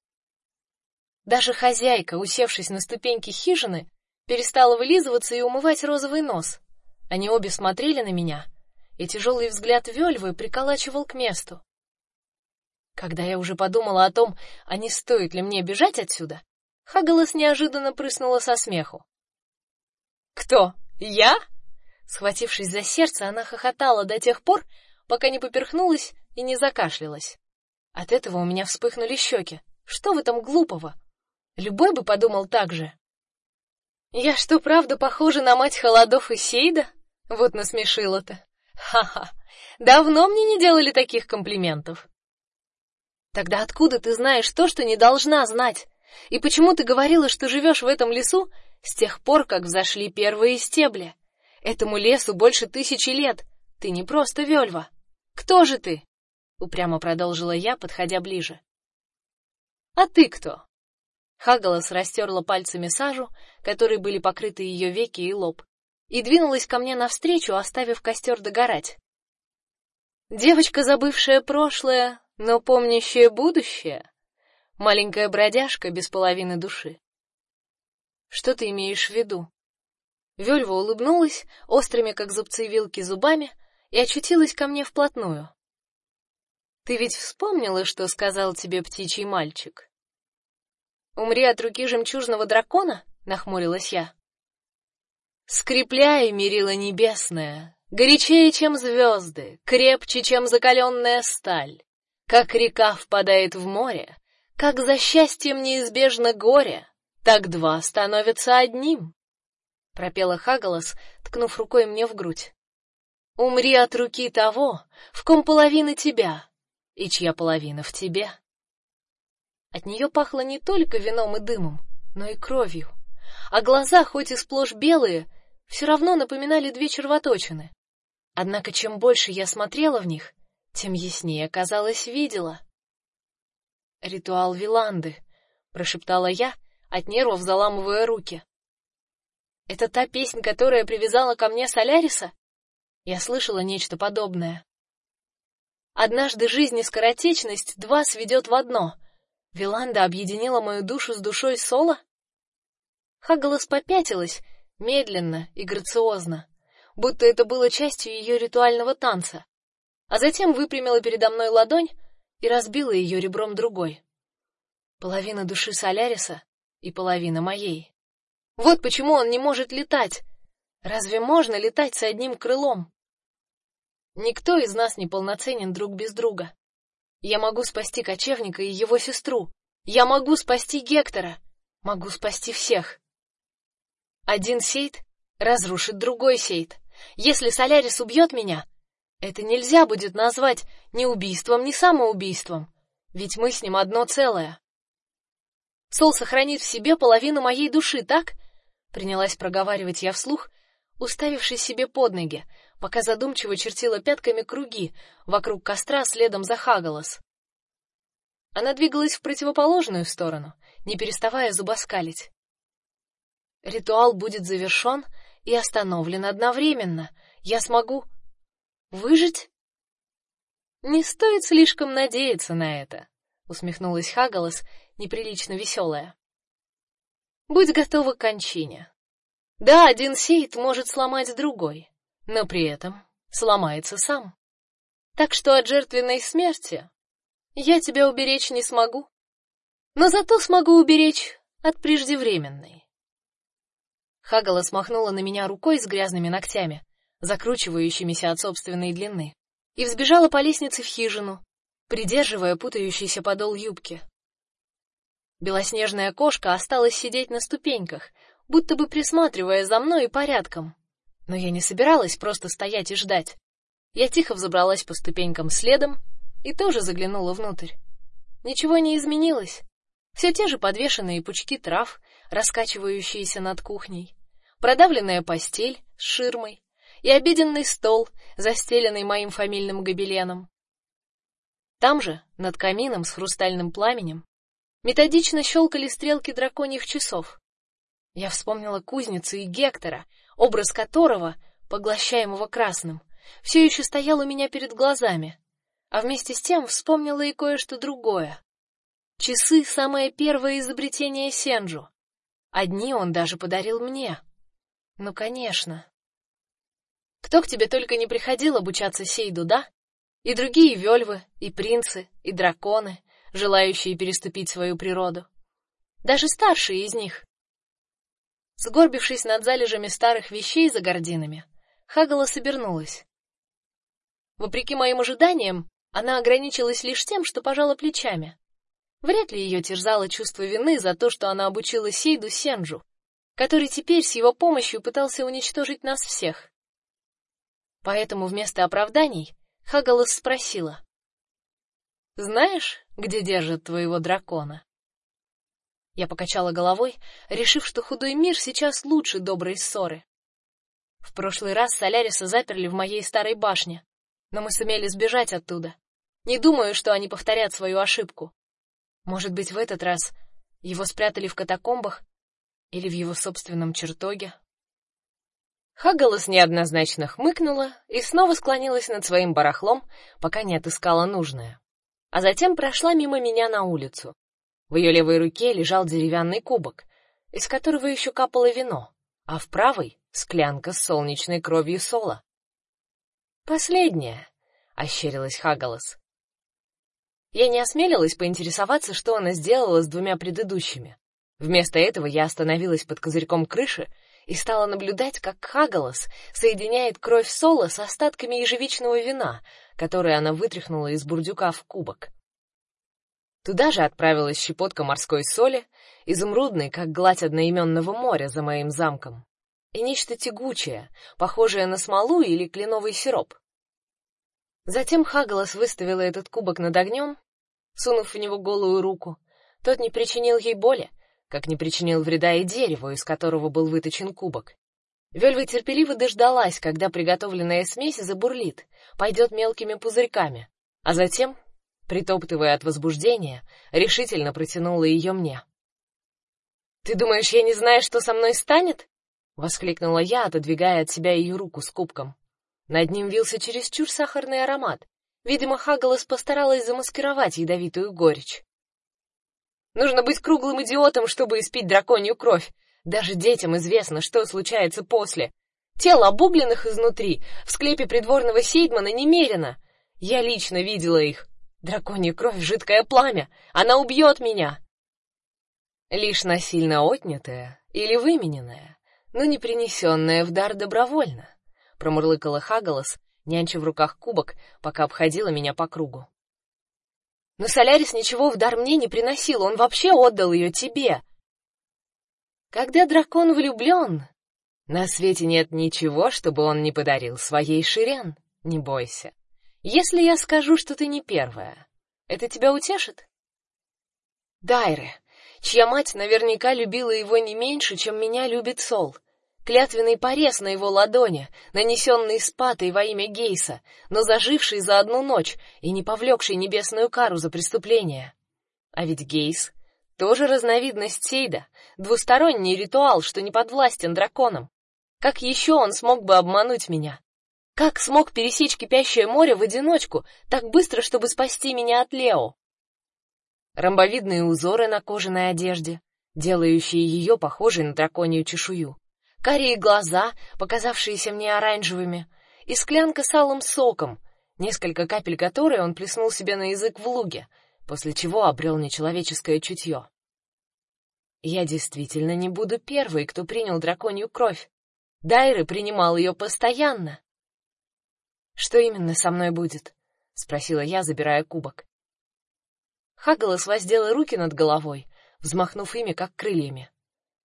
Даже хозяйка, усевшись на ступеньки хижины, перестала вылизываться и умывать розовый нос. Они обе смотрели на меня, и тяжелый взгляд Вельвы приколачивал к месту. Когда я уже подумала о том, а не стоит ли мне бежать отсюда, Хагалас неожиданно прыснула со смеху. Кто? Я? Схватившись за сердце, она хохотала до тех пор, пока не поперхнулась и не закашлялась. От этого у меня вспыхнули щеки. Что в этом глупого? Любой бы подумал так же. Я что, правда похожа на мать холодов и Сейда? Вот насмешила-то. Ха-ха. Давно мне не делали таких комплиментов. Тогда откуда ты знаешь то, что не должна знать? И почему ты говорила, что живешь в этом лесу с тех пор, как взошли первые стебли? Этому лесу больше тысячи лет. Ты не просто Вельва. Кто же ты? Упрямо продолжила я, подходя ближе. А ты кто? Хагалас растерла пальцами сажу, которой были покрыты ее веки и лоб, и двинулась ко мне навстречу, оставив костер догорать. Девочка, забывшая прошлое, но помнящая будущее, маленькая бродяжка без половины души. Что ты имеешь в виду? Вельва улыбнулась острыми, как зубцы вилки, зубами и очутилась ко мне вплотную. Ты ведь вспомнила, что сказал тебе птичий мальчик? Умри от руки жемчужного дракона? нахмурилась я. Скрепляй, мерила небесная, горячее, чем звезды, крепче, чем закаленная сталь. Как река впадает в море, как за счастьем неизбежно горе, так два становятся одним. Пропела Хагалас, ткнув рукой мне в грудь. Умри от руки того, в ком половина тебя, и чья половина в тебе. От нее пахло не только вином и дымом, но и кровью, а глаза, хоть и сплошь белые, все равно напоминали две червоточины. Однако чем больше я смотрела в них, тем яснее, казалось, видела. Ритуал Виланды, прошептала я, от нервов заламывая руки. Это та песня, которая привязала ко мне Соляриса? Я слышала нечто подобное. Однажды жизнь и скоротечность два сведет в одно. Виланда объединила мою душу с душой Сола. Хагалас попятилась, медленно и грациозно, будто это было частью ее ритуального танца, а затем выпрямила передо мной ладонь и разбила ее ребром другой. Половина души Соляриса и половина моей. Вот почему он не может летать. Разве можно летать с одним крылом? Никто из нас не полноценен друг без друга. Я могу спасти кочевника и его сестру. Я могу спасти Гектора. Могу спасти всех. Один сейт разрушит другой сейт. Если Солярис убьет меня, это нельзя будет назвать ни убийством, ни самоубийством, ведь мы с ним одно целое. Сол сохранит в себе половину моей души, так? Принялась проговаривать я вслух, уставившись себе под ноги, пока задумчиво чертила пятками круги вокруг костра следом за Хагалас. Она двигалась в противоположную сторону, не переставая зубоскалить. Ритуал будет завершен и остановлен одновременно. Я смогу выжить? Не стоит слишком надеяться на это, усмехнулась Хагалас, неприлично веселая. Будь готова к кончине. Да, один сейт может сломать другой, но при этом сломается сам. Так что от жертвенной смерти я тебя уберечь не смогу, но зато смогу уберечь от преждевременной. Хагала смахнула на меня рукой с грязными ногтями, закручивающимися от собственной длины, и взбежала по лестнице в хижину, придерживая путающийся подол юбки. Белоснежная кошка осталась сидеть на ступеньках, будто бы присматривая за мной и порядком. Но я не собиралась просто стоять и ждать. Я тихо взобралась по ступенькам следом и тоже заглянула внутрь. Ничего не изменилось. Все те же подвешенные пучки трав, раскачивающиеся над кухней, продавленная постель с ширмой и обеденный стол, застеленный моим фамильным гобеленом. Там же, над камином с хрустальным пламенем, методично щелкали стрелки драконьих часов. Я вспомнила кузницу и Гектора, образ которого, поглощаемого красным, все еще стоял у меня перед глазами, а вместе с тем вспомнила и кое-что другое. Часы самое первое изобретение Сенджу. Одни он даже подарил мне. Ну, конечно. Кто к тебе только не приходил обучаться Сейду, да? И другие вельвы, и принцы, и драконы, желающие переступить свою природу. Даже старшие из них. Сгорбившись над залежами старых вещей за гординами, Хагала собернулась. Вопреки моим ожиданиям, она ограничилась лишь тем, что пожала плечами. Вряд ли ее терзало чувство вины за то, что она обучила Сейду Сенджу. который теперь с его помощью пытался уничтожить нас всех. Поэтому вместо оправданий Хагалас спросила: "Знаешь, где держат твоего дракона?" Я покачала головой, решив, что худой мир сейчас лучше доброй ссоры. В прошлый раз Соляриса заперли в моей старой башне, но мы сумели сбежать оттуда. Не думаю, что они повторят свою ошибку. Может быть, в этот раз его спрятали в катакомбах или в его собственном чертоге. Хагалас неоднозначно хмыкнула и снова склонилась над своим барахлом, пока не отыскала нужное. А затем прошла мимо меня на улицу. В ее левой руке лежал деревянный кубок, из которого еще капало вино, а в правой склянка с солнечной кровью сола. Последняя, ощерилась Хагалас. Я не осмелилась поинтересоваться, что она сделала с двумя предыдущими. Вместо этого я остановилась под козырьком крыши и стала наблюдать, как Хагалас соединяет кровь Сола с остатками ежевичного вина, которое она вытряхнула из бурдюка в кубок. Туда же отправилась щепотка морской соли, изумрудной, как гладь одноименного моря за моим замком, и нечто тягучее, похожее на смолу или кленовый сироп. Затем Хагалас выставила этот кубок над огнем, сунув в него голую руку. Тот не причинил ей боли, как не причинил вреда и дереву, из которого был выточен кубок. Вельва терпеливо дождалась, когда приготовленная смесь забурлит, пойдет мелкими пузырьками, а затем, притоптывая от возбуждения, решительно протянула ее мне. Ты думаешь, я не знаю, что со мной станет? воскликнула я, отодвигая от себя ее руку с кубком. Над ним вился чересчур сахарный аромат. Видимо, Хагалас постаралась замаскировать ядовитую горечь. Нужно быть круглым идиотом, чтобы испить драконью кровь. Даже детям известно, что случается после. Тело обугленных изнутри в склепе придворного Сейдмана немерено. Я лично видела их. Драконья кровь жидкое пламя. Она убьет меня. Лишь насильно отнятая или вымененная, но не принесенная в дар добровольно промурлыкала Хагалас, нянча в руках кубок, пока обходила меня по кругу. Но Солярис ничего в дар мне не приносил, он вообще отдал ее тебе. Когда дракон влюблен, на свете нет ничего, чтобы он не подарил своей Ширен. Не бойся. Если я скажу, что ты не первая, это тебя утешит? Дайре, чья мать наверняка любила его не меньше, чем меня любит Сол клятвенный порез на его ладони, нанесенный спатой во имя Гейса, но заживший за одну ночь и не повлекший небесную кару за преступление. А ведь Гейс тоже разновидность Сейда, двусторонний ритуал, что не подвластен драконам. Как еще он смог бы обмануть меня? Как смог пересечь кипящее море в одиночку, так быстро, чтобы спасти меня от Лео? Ромбовидные узоры на кожаной одежде, делающие ее похожей на драконью чешую карие глаза, показавшиеся мне оранжевыми, и склянка с алым соком, несколько капель которой он плеснул себе на язык в луге, после чего обрел нечеловеческое чутье. Я действительно не буду первой, кто принял драконью кровь. Дайры принимал ее постоянно. Что именно со мной будет? спросила я, забирая кубок. Хагалас воздела руки над головой, взмахнув ими как крыльями.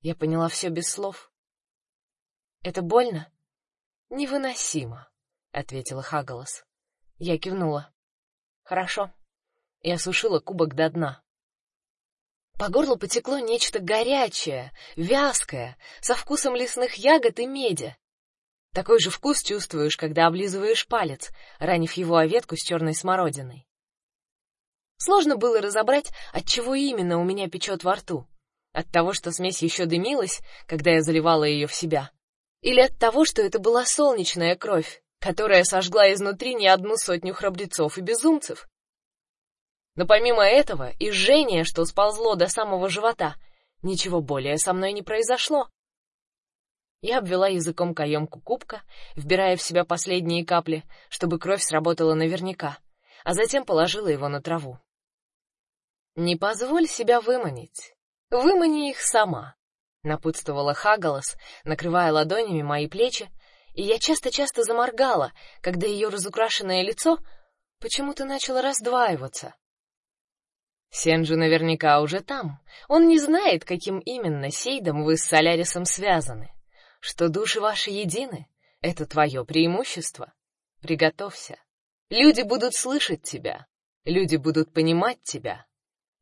Я поняла все без слов. Это больно? Невыносимо, ответила Хагалас. Я кивнула. Хорошо. И осушила кубок до дна. По горлу потекло нечто горячее, вязкое, со вкусом лесных ягод и меди. Такой же вкус чувствуешь, когда облизываешь палец, ранив его о ветку с черной смородиной. Сложно было разобрать, от чего именно у меня печет во рту. От того, что смесь еще дымилась, когда я заливала ее в себя, или от того, что это была солнечная кровь, которая сожгла изнутри не одну сотню храбрецов и безумцев? Но помимо этого, и жжение, что сползло до самого живота, ничего более со мной не произошло. Я обвела языком каемку кубка, вбирая в себя последние капли, чтобы кровь сработала наверняка, а затем положила его на траву. Не позволь себя выманить. Вымани их сама напутствовала Хагалас, накрывая ладонями мои плечи, и я часто-часто заморгала, когда ее разукрашенное лицо почему-то начало раздваиваться. Сен же наверняка уже там. Он не знает, каким именно сейдом вы с Солярисом связаны. Что души ваши едины — это твое преимущество. Приготовься. Люди будут слышать тебя. Люди будут понимать тебя.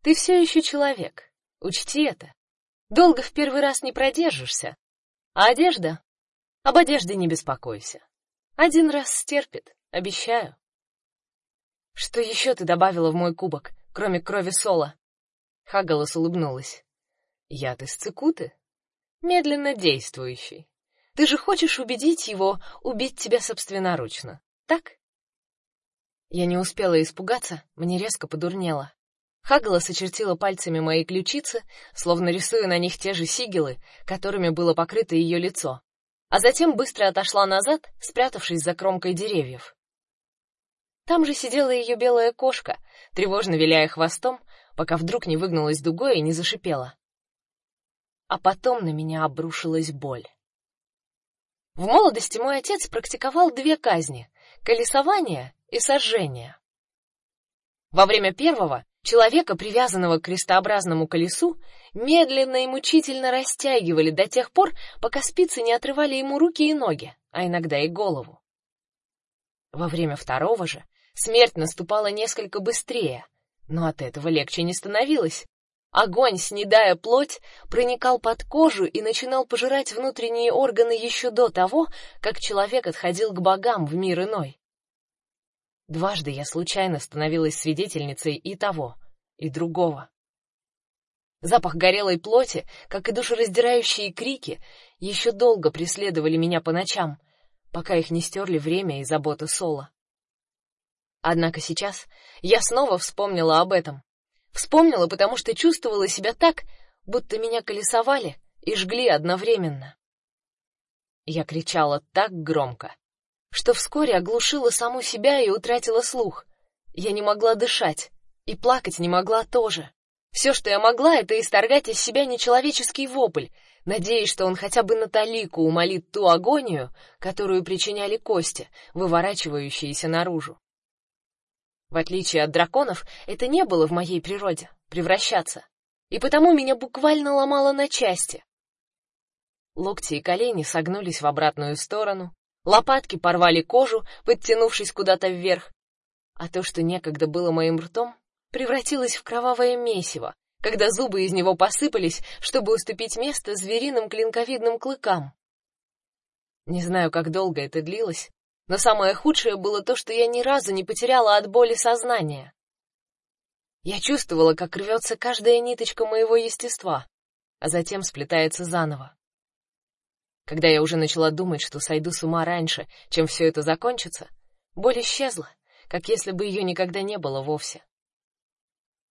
Ты все еще человек. Учти это. Долго в первый раз не продержишься. А одежда? Об одежде не беспокойся. Один раз стерпит, обещаю. Что еще ты добавила в мой кубок? кроме крови Сола. Хагалас улыбнулась. Яд из цикуты? Медленно действующий. Ты же хочешь убедить его убить тебя собственноручно, так? Я не успела испугаться, мне резко подурнело. Хагалас очертила пальцами мои ключицы, словно рисуя на них те же сигилы, которыми было покрыто ее лицо, а затем быстро отошла назад, спрятавшись за кромкой деревьев. Там же сидела ее белая кошка, тревожно виляя хвостом, пока вдруг не выгнулась дугой и не зашипела. А потом на меня обрушилась боль. В молодости мой отец практиковал две казни: колесование и сожжение. Во время первого человека, привязанного к крестообразному колесу, медленно и мучительно растягивали до тех пор, пока спицы не отрывали ему руки и ноги, а иногда и голову. Во время второго же Смерть наступала несколько быстрее, но от этого легче не становилось. Огонь, снедая плоть, проникал под кожу и начинал пожирать внутренние органы еще до того, как человек отходил к богам в мир иной. Дважды я случайно становилась свидетельницей и того, и другого. Запах горелой плоти, как и душераздирающие крики, еще долго преследовали меня по ночам, пока их не стерли время и заботы Сола. Однако сейчас я снова вспомнила об этом. Вспомнила, потому что чувствовала себя так, будто меня колесовали и жгли одновременно. Я кричала так громко, что вскоре оглушила саму себя и утратила слух. Я не могла дышать, и плакать не могла тоже. Все, что я могла, это исторгать из себя нечеловеческий вопль, надеясь, что он хотя бы на талику умолит ту агонию, которую причиняли кости, выворачивающиеся наружу. В отличие от драконов, это не было в моей природе превращаться, и потому меня буквально ломало на части. Локти и колени согнулись в обратную сторону, лопатки порвали кожу, подтянувшись куда-то вверх, а то, что некогда было моим ртом, превратилось в кровавое месиво, когда зубы из него посыпались, чтобы уступить место звериным клинковидным клыкам. Не знаю, как долго это длилось, но самое худшее было то, что я ни разу не потеряла от боли сознание. Я чувствовала, как рвется каждая ниточка моего естества, а затем сплетается заново. Когда я уже начала думать, что сойду с ума раньше, чем все это закончится, боль исчезла, как если бы ее никогда не было вовсе.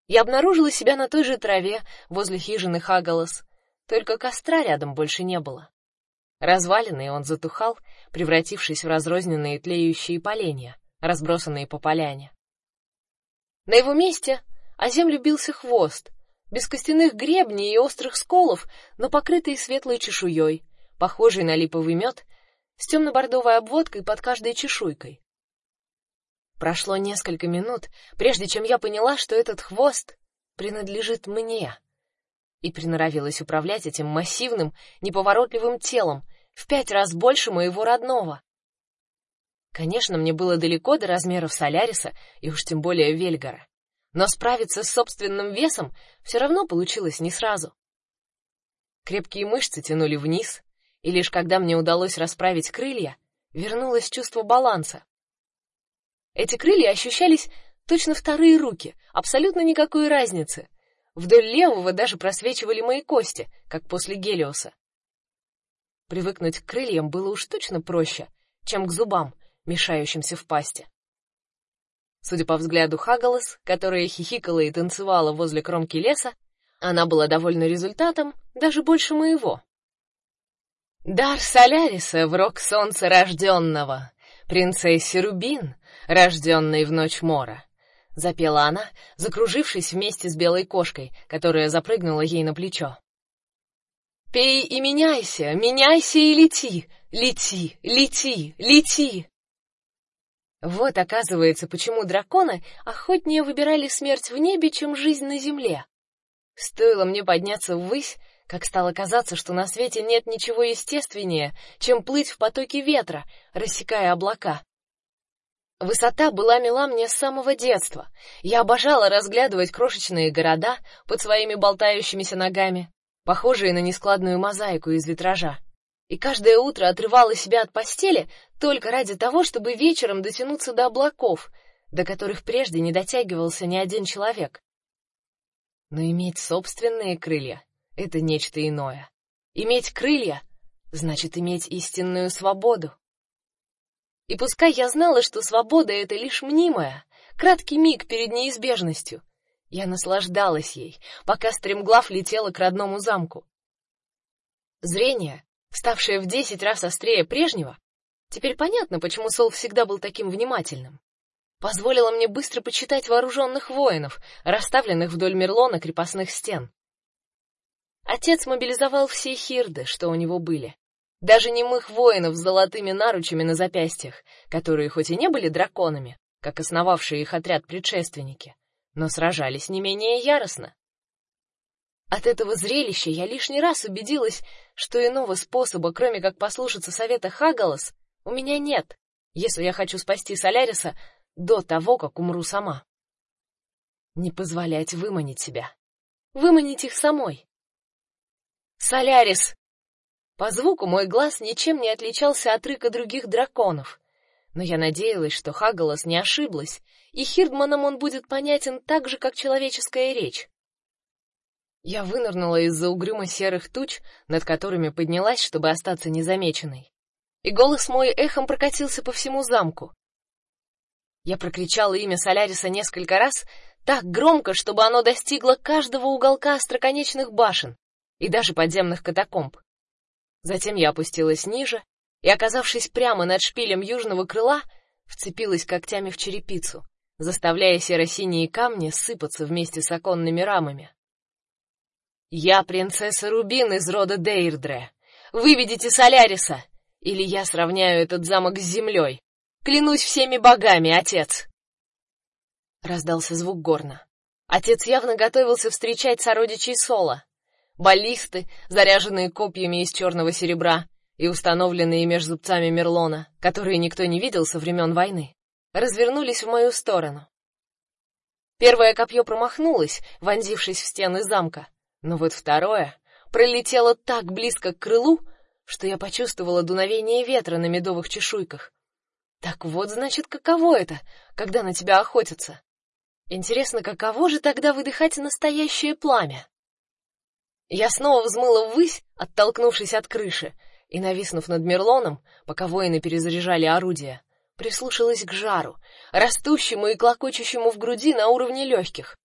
Я обнаружила себя на той же траве возле хижины Хагалас, только костра рядом больше не было. Разваленный он затухал, превратившись в разрозненные тлеющие поленья, разбросанные по поляне. На его месте о землю бился хвост, без костяных гребней и острых сколов, но покрытый светлой чешуей, похожий на липовый мед, с темно-бордовой обводкой под каждой чешуйкой. Прошло несколько минут, прежде чем я поняла, что этот хвост принадлежит мне, и приноровилась управлять этим массивным, неповоротливым телом, в пять раз больше моего родного. Конечно, мне было далеко до размеров Соляриса и уж тем более Вельгара, но справиться с собственным весом все равно получилось не сразу. Крепкие мышцы тянули вниз, и лишь когда мне удалось расправить крылья, вернулось чувство баланса. Эти крылья ощущались точно вторые руки, абсолютно никакой разницы. Вдоль левого даже просвечивали мои кости, как после Гелиоса. Привыкнуть к крыльям было уж точно проще, чем к зубам, мешающимся в пасти. Судя по взгляду Хагалас, которая хихикала и танцевала возле кромки леса, она была довольна результатом, даже больше моего. Дар Соляриса в рок солнца рожденного, принцессе Рубин, рожденной в ночь мора, запела она, закружившись вместе с белой кошкой, которая запрыгнула ей на плечо. Пей и меняйся, меняйся и лети, лети, лети, лети. Вот, оказывается, почему драконы охотнее выбирали смерть в небе, чем жизнь на земле. Стоило мне подняться ввысь, как стало казаться, что на свете нет ничего естественнее, чем плыть в потоке ветра, рассекая облака. Высота была мила мне с самого детства. Я обожала разглядывать крошечные города под своими болтающимися ногами, похожие на нескладную мозаику из витража. И каждое утро отрывала себя от постели только ради того, чтобы вечером дотянуться до облаков, до которых прежде не дотягивался ни один человек. Но иметь собственные крылья это нечто иное. Иметь крылья значит иметь истинную свободу. И пускай я знала, что свобода это лишь мнимая, краткий миг перед неизбежностью, я наслаждалась ей, пока стремглав летела к родному замку. Зрение, ставшее в десять раз острее прежнего, теперь понятно, почему Сол всегда был таким внимательным. Позволило мне быстро почитать вооруженных воинов, расставленных вдоль Мерлона крепостных стен. Отец мобилизовал все хирды, что у него были даже немых воинов с золотыми наручами на запястьях, которые хоть и не были драконами, как основавшие их отряд предшественники, но сражались не менее яростно. От этого зрелища я лишний раз убедилась, что иного способа, кроме как послушаться совета Хагалас, у меня нет, если я хочу спасти Соляриса до того, как умру сама. Не позволять выманить себя. Выманить их самой. Солярис, по звуку мой глаз ничем не отличался от рыка других драконов. Но я надеялась, что Хагалас не ошиблась, и Хирдманам он будет понятен так же, как человеческая речь. Я вынырнула из-за угрюмо серых туч, над которыми поднялась, чтобы остаться незамеченной. И голос мой эхом прокатился по всему замку. Я прокричала имя Соляриса несколько раз, так громко, чтобы оно достигло каждого уголка остроконечных башен и даже подземных катакомб. Затем я опустилась ниже и, оказавшись прямо над шпилем южного крыла, вцепилась когтями в черепицу, заставляя серо-синие камни сыпаться вместе с оконными рамами. Я принцесса Рубин из рода Дейрдре. Выведите Соляриса, или я сравняю этот замок с землей. Клянусь всеми богами, отец. Раздался звук горна. Отец явно готовился встречать сородичей Сола баллисты, заряженные копьями из черного серебра и установленные между зубцами Мерлона, которые никто не видел со времен войны, развернулись в мою сторону. Первое копье промахнулось, вонзившись в стены замка, но вот второе пролетело так близко к крылу, что я почувствовала дуновение ветра на медовых чешуйках. Так вот, значит, каково это, когда на тебя охотятся. Интересно, каково же тогда выдыхать настоящее пламя? Я снова взмыла ввысь, оттолкнувшись от крыши, и нависнув над Мерлоном, пока воины перезаряжали орудия, прислушалась к жару, растущему и клокочущему в груди на уровне легких.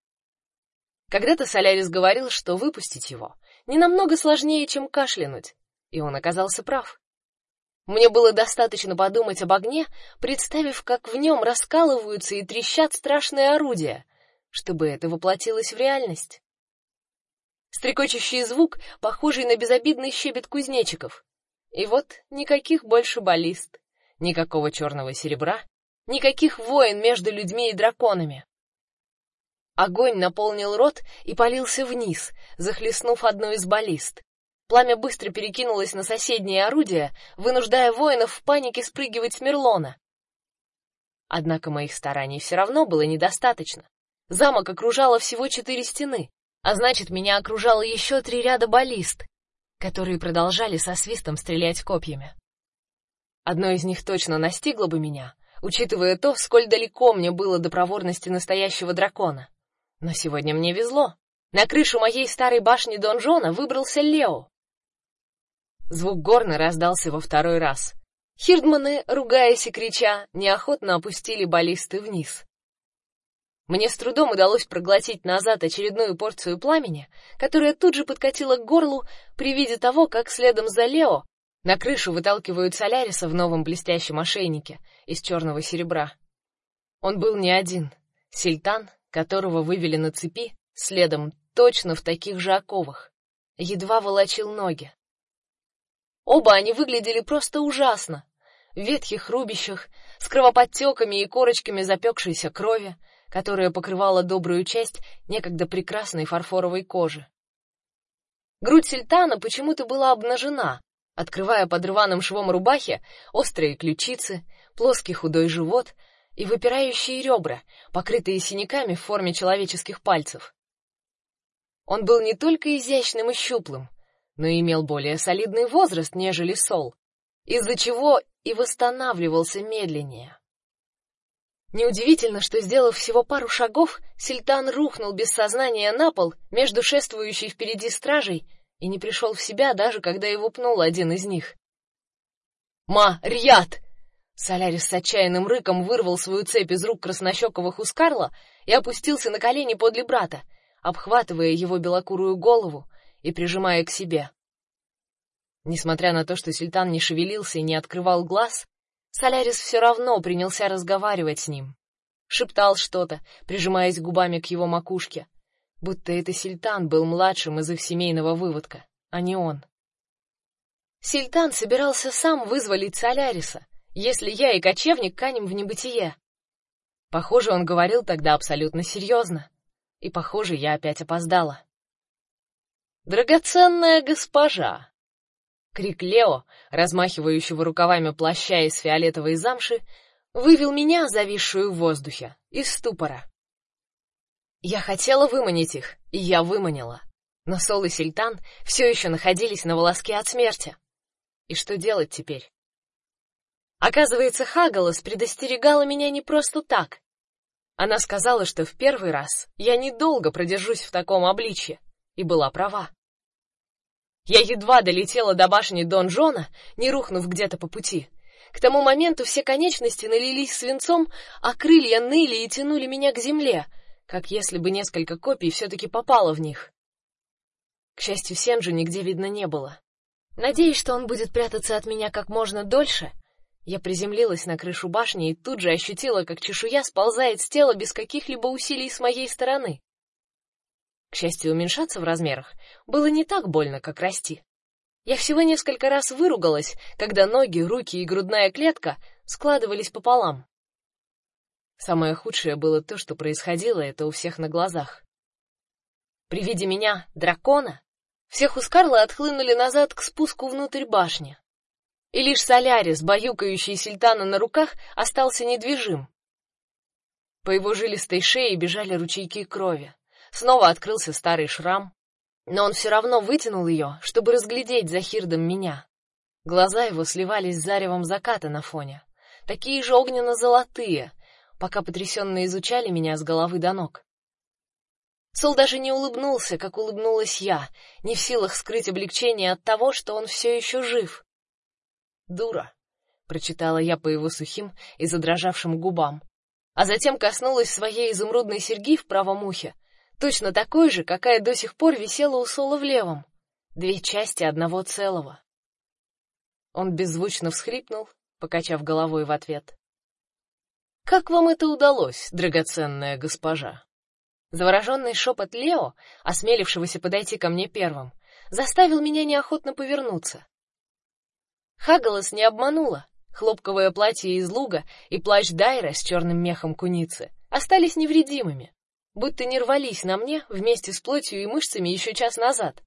Когда-то Солярис говорил, что выпустить его не намного сложнее, чем кашлянуть, и он оказался прав. Мне было достаточно подумать об огне, представив, как в нем раскалываются и трещат страшные орудия, чтобы это воплотилось в реальность. Стрекочущий звук, похожий на безобидный щебет кузнечиков. И вот никаких больше баллист, никакого черного серебра, никаких войн между людьми и драконами. Огонь наполнил рот и полился вниз, захлестнув одну из баллист. Пламя быстро перекинулось на соседние орудия, вынуждая воинов в панике спрыгивать с Мерлона. Однако моих стараний все равно было недостаточно. Замок окружало всего четыре стены, а значит, меня окружало еще три ряда баллист, которые продолжали со свистом стрелять копьями. Одно из них точно настигло бы меня, учитывая то, сколь далеко мне было до проворности настоящего дракона. Но сегодня мне везло. На крышу моей старой башни донжона выбрался Лео. Звук горна раздался во второй раз. Хирдманы, ругаясь и крича, неохотно опустили баллисты вниз. Мне с трудом удалось проглотить назад очередную порцию пламени, которая тут же подкатила к горлу при виде того, как следом за Лео на крышу выталкивают Соляриса в новом блестящем ошейнике из черного серебра. Он был не один. Сильтан, которого вывели на цепи, следом точно в таких же оковах, едва волочил ноги. Оба они выглядели просто ужасно. в ветхих рубищах, с кровоподтеками и корочками запекшейся крови, которая покрывала добрую часть некогда прекрасной фарфоровой кожи. Грудь сельтана почему-то была обнажена, открывая под рваным швом рубахи острые ключицы, плоский худой живот и выпирающие ребра, покрытые синяками в форме человеческих пальцев. Он был не только изящным и щуплым, но и имел более солидный возраст, нежели Сол, из-за чего и восстанавливался медленнее. Неудивительно, что сделав всего пару шагов, Сильтан рухнул без сознания на пол между шествующей впереди стражей и не пришел в себя даже когда его пнул один из них. "Ма, Рьят!" Солярис с отчаянным рыком вырвал свою цепь из рук краснощекого Хускарла и опустился на колени подле брата, обхватывая его белокурую голову и прижимая к себе. Несмотря на то, что Сильтан не шевелился и не открывал глаз, Солярис все равно принялся разговаривать с ним. Шептал что-то, прижимаясь губами к его макушке, будто это Сильтан был младшим из их семейного выводка, а не он. Сильтан собирался сам вызволить Соляриса, если я и кочевник канем в небытие. Похоже, он говорил тогда абсолютно серьезно, и похоже, я опять опоздала. Драгоценная госпожа, Крик Лео, размахивающего рукавами плаща из фиолетовой замши, вывел меня, зависшую в воздухе, из ступора. Я хотела выманить их, и я выманила. Но Сол и Сильтан все еще находились на волоске от смерти. И что делать теперь? Оказывается, Хагалас предостерегала меня не просто так. Она сказала, что в первый раз я недолго продержусь в таком обличье, и была права. Я едва долетела до башни донжона, не рухнув где-то по пути. К тому моменту все конечности налились свинцом, а крылья ныли и тянули меня к земле, как если бы несколько копий все таки попало в них. К счастью, Сенджи нигде видно не было. Надеясь, что он будет прятаться от меня как можно дольше, я приземлилась на крышу башни и тут же ощутила, как чешуя сползает с тела без каких-либо усилий с моей стороны. К счастью, уменьшаться в размерах было не так больно, как расти. Я всего несколько раз выругалась, когда ноги, руки и грудная клетка складывались пополам. Самое худшее было то, что происходило это у всех на глазах. При виде меня, дракона, все Хускарлы отхлынули назад к спуску внутрь башни. И лишь Солярис, баюкающий Сильтана на руках, остался недвижим. По его жилистой шее бежали ручейки крови. Снова открылся старый шрам, но он все равно вытянул ее, чтобы разглядеть за Хирдом меня. Глаза его сливались с заревом заката на фоне, такие же огненно-золотые, пока потрясенно изучали меня с головы до ног. Сол даже не улыбнулся, как улыбнулась я, не в силах скрыть облегчение от того, что он все еще жив. Дура, прочитала я по его сухим и задрожавшим губам, а затем коснулась своей изумрудной серьги в правом ухе точно такой же, какая до сих пор висела у Сола в левом, две части одного целого. Он беззвучно всхрипнул, покачав головой в ответ. Как вам это удалось, драгоценная госпожа? Завороженный шепот Лео, осмелившегося подойти ко мне первым, заставил меня неохотно повернуться. Хагалас не обманула. Хлопковое платье из луга и плащ Дайра с черным мехом куницы остались невредимыми будто не рвались на мне вместе с плотью и мышцами еще час назад.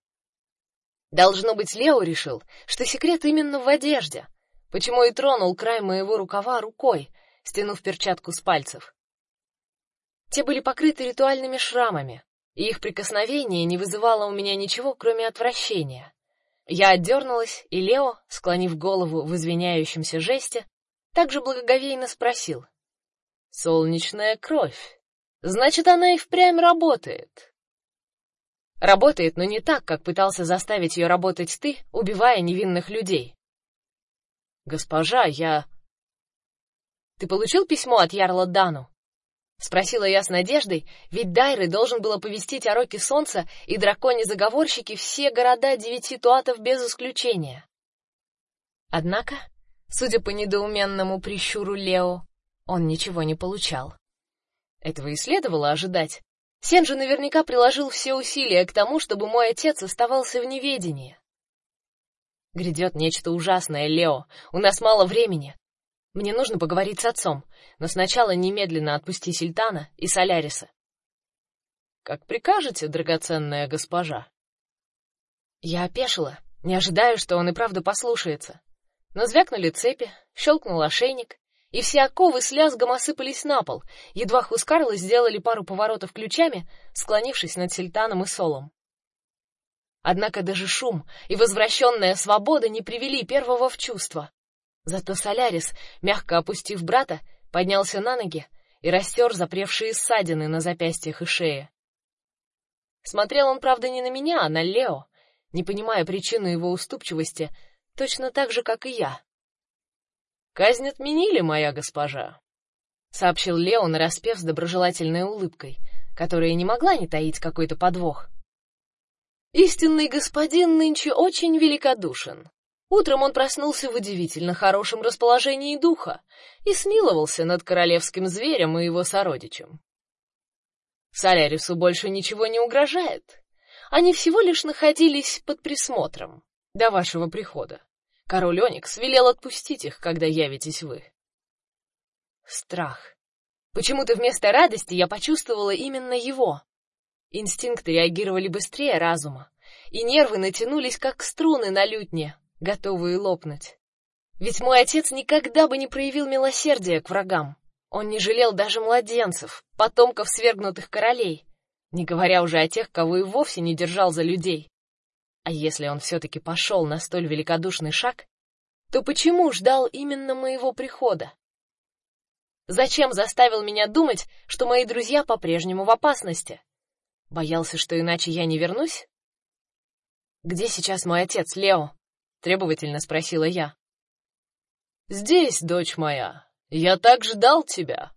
Должно быть, Лео решил, что секрет именно в одежде. Почему и тронул край моего рукава рукой, стянув перчатку с пальцев. Те были покрыты ритуальными шрамами, и их прикосновение не вызывало у меня ничего, кроме отвращения. Я отдернулась, и Лео, склонив голову в извиняющемся жесте, также благоговейно спросил: "Солнечная кровь, Значит, она и впрямь работает. Работает, но не так, как пытался заставить ее работать ты, убивая невинных людей. Госпожа, я Ты получил письмо от ярла Дану? спросила я с надеждой, ведь Дайры должен был оповестить о роке солнца и драконе-заговорщики все города девяти туатов без исключения. Однако, судя по недоуменному прищуру Лео, он ничего не получал. Этого и следовало ожидать. Сен же наверняка приложил все усилия к тому, чтобы мой отец оставался в неведении. Грядет нечто ужасное, Лео. У нас мало времени. Мне нужно поговорить с отцом, но сначала немедленно отпусти Сильтана и Соляриса. Как прикажете, драгоценная госпожа. Я опешила, не ожидая, что он и правда послушается. Но звякнули цепи, щелкнул ошейник, и все оковы с лязгом осыпались на пол. Едва Хускарлы сделали пару поворотов ключами, склонившись над Сильтаном и Солом. Однако даже шум и возвращенная свобода не привели первого в чувство. Зато Солярис, мягко опустив брата, поднялся на ноги и растер запревшие ссадины на запястьях и шее. Смотрел он, правда, не на меня, а на Лео, не понимая причины его уступчивости, точно так же, как и я. Казнь отменили, моя госпожа, сообщил Лео нараспев с доброжелательной улыбкой, которая не могла не таить какой-то подвох. Истинный господин нынче очень великодушен. Утром он проснулся в удивительно хорошем расположении духа и смиловался над королевским зверем и его сородичем. Солярису больше ничего не угрожает. Они всего лишь находились под присмотром до вашего прихода. Король Оникс велел отпустить их, когда явитесь вы. Страх. Почему-то вместо радости я почувствовала именно его. Инстинкты реагировали быстрее разума, и нервы натянулись как струны на лютне, готовые лопнуть. Ведь мой отец никогда бы не проявил милосердия к врагам. Он не жалел даже младенцев, потомков свергнутых королей, не говоря уже о тех, кого и вовсе не держал за людей. А если он все таки пошел на столь великодушный шаг, то почему ждал именно моего прихода? Зачем заставил меня думать, что мои друзья по-прежнему в опасности? Боялся, что иначе я не вернусь? Где сейчас мой отец, Лео? требовательно спросила я. Здесь, дочь моя. Я так ждал тебя.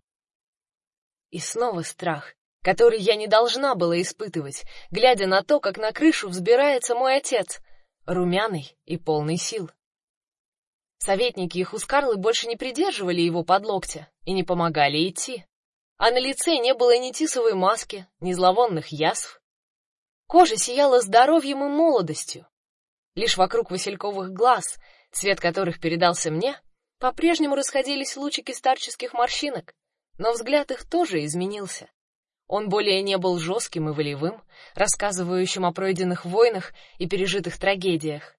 И снова страх, который я не должна была испытывать, глядя на то, как на крышу взбирается мой отец, румяный и полный сил. Советники и Хускарлы больше не придерживали его под локти и не помогали идти. А на лице не было ни тисовой маски, ни зловонных язв. Кожа сияла здоровьем и молодостью. Лишь вокруг васильковых глаз, цвет которых передался мне, по-прежнему расходились лучики старческих морщинок, но взгляд их тоже изменился. Он более не был жестким и волевым, рассказывающим о пройденных войнах и пережитых трагедиях.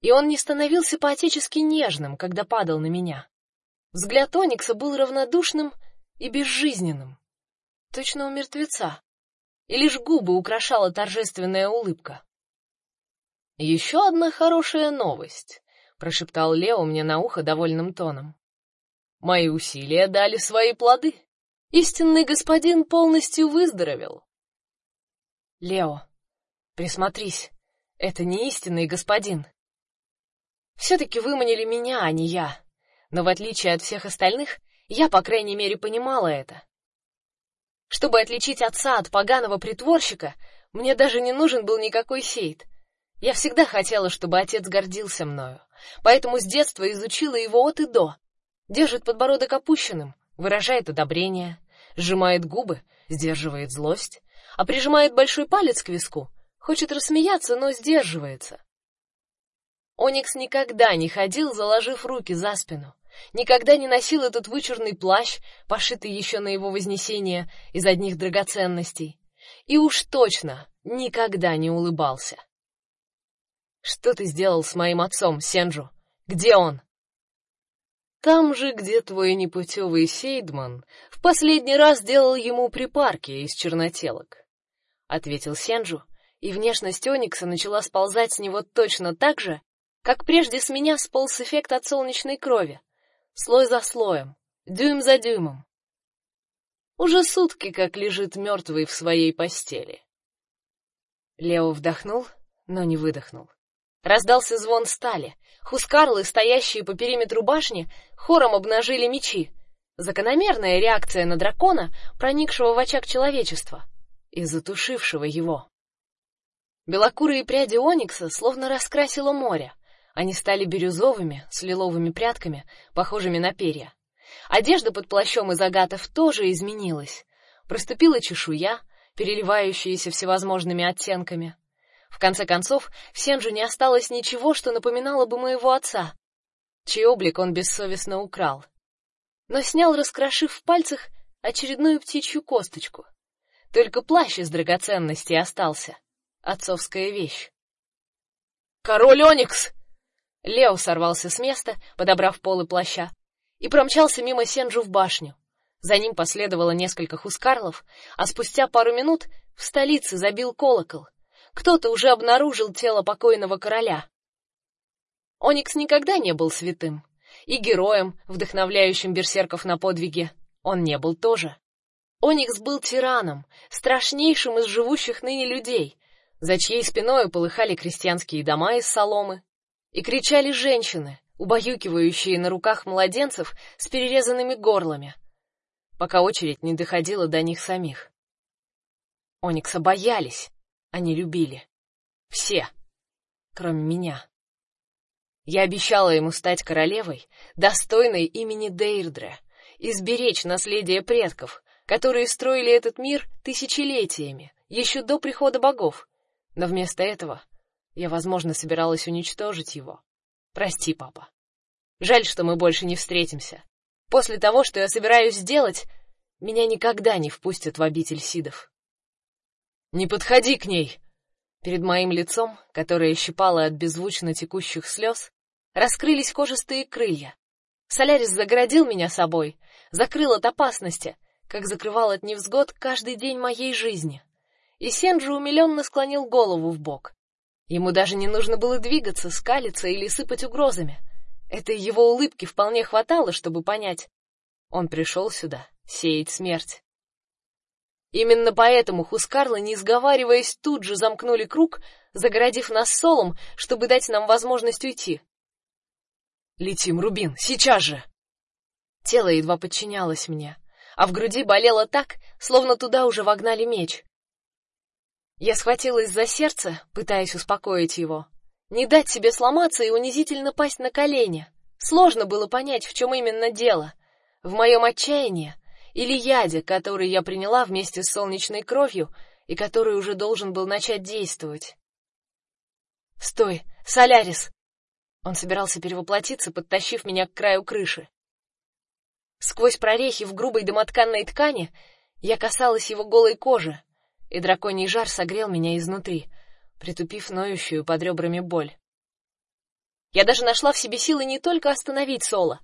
И он не становился поотечески нежным, когда падал на меня. Взгляд Оникса был равнодушным и безжизненным, точно у мертвеца. И лишь губы украшала торжественная улыбка. Еще одна хорошая новость, прошептал Лео мне на ухо довольным тоном. Мои усилия дали свои плоды. Истинный господин полностью выздоровел. Лео, присмотрись. Это не истинный господин. все таки выманили меня, а не я. Но в отличие от всех остальных, я, по крайней мере, понимала это. Чтобы отличить отца от поганого притворщика, мне даже не нужен был никакой сейт. Я всегда хотела, чтобы отец гордился мною, поэтому с детства изучила его от и до. Держит подбородок опущенным, выражает одобрение, сжимает губы, сдерживает злость, а прижимает большой палец к виску, хочет рассмеяться, но сдерживается. Оникс никогда не ходил, заложив руки за спину, никогда не носил этот вычурный плащ, пошитый еще на его вознесение из одних драгоценностей, и уж точно никогда не улыбался. Что ты сделал с моим отцом, Сенджу? Где он? Там же, где твой непутевый Сейдман в последний раз делал ему припарки из чернотелок, ответил Сенджу, и внешность Оникса начала сползать с него точно так же, как прежде с меня сполз эффект от солнечной крови, слой за слоем, дюйм за дюймом. Уже сутки как лежит мертвый в своей постели. Лео вдохнул, но не выдохнул. Раздался звон стали. Хускарлы, стоящие по периметру башни, хором обнажили мечи. Закономерная реакция на дракона, проникшего в очаг человечества и затушившего его. Белокурые пряди оникса словно раскрасило море. Они стали бирюзовыми, с лиловыми прядками, похожими на перья. Одежда под плащом из агатов тоже изменилась. Проступила чешуя, переливающаяся всевозможными оттенками. В конце концов, в Сенжу не осталось ничего, что напоминало бы моего отца, чей облик он бессовестно украл, но снял, раскрошив в пальцах очередную птичью косточку. Только плащ из драгоценностей остался. Отцовская вещь. Король Оникс! Лео сорвался с места, подобрав полы плаща, и промчался мимо Сенджу в башню. За ним последовало несколько хускарлов, а спустя пару минут в столице забил колокол. Кто-то уже обнаружил тело покойного короля. Оникс никогда не был святым, и героем, вдохновляющим берсерков на подвиги, он не был тоже. Оникс был тираном, страшнейшим из живущих ныне людей, за чьей спиной полыхали крестьянские дома из соломы, и кричали женщины, убаюкивающие на руках младенцев с перерезанными горлами, пока очередь не доходила до них самих. Оникса боялись, они любили. Все, кроме меня. Я обещала ему стать королевой, достойной имени Дейрдре, и сберечь наследие предков, которые строили этот мир тысячелетиями, еще до прихода богов. Но вместо этого я, возможно, собиралась уничтожить его. Прости, папа. Жаль, что мы больше не встретимся. После того, что я собираюсь сделать, меня никогда не впустят в обитель Сидов. Не подходи к ней. Перед моим лицом, которое щипало от беззвучно текущих слез, раскрылись кожистые крылья. Солярис загородил меня собой, закрыл от опасности, как закрывал от невзгод каждый день моей жизни. И Сенджи умиленно склонил голову в бок. Ему даже не нужно было двигаться, скалиться или сыпать угрозами. Этой его улыбки вполне хватало, чтобы понять. Он пришел сюда сеять смерть. Именно поэтому Хускарлы, не сговариваясь, тут же замкнули круг, загородив нас солом, чтобы дать нам возможность уйти. Летим, Рубин, сейчас же. Тело едва подчинялось мне, а в груди болело так, словно туда уже вогнали меч. Я схватилась за сердце, пытаясь успокоить его, не дать себе сломаться и унизительно пасть на колени. Сложно было понять, в чем именно дело: в моем отчаянии или яде, который я приняла вместе с солнечной кровью и который уже должен был начать действовать. Стой, Солярис. Он собирался перевоплотиться, подтащив меня к краю крыши. Сквозь прорехи в грубой домотканной ткани я касалась его голой кожи, и драконий жар согрел меня изнутри, притупив ноющую под ребрами боль. Я даже нашла в себе силы не только остановить Соло,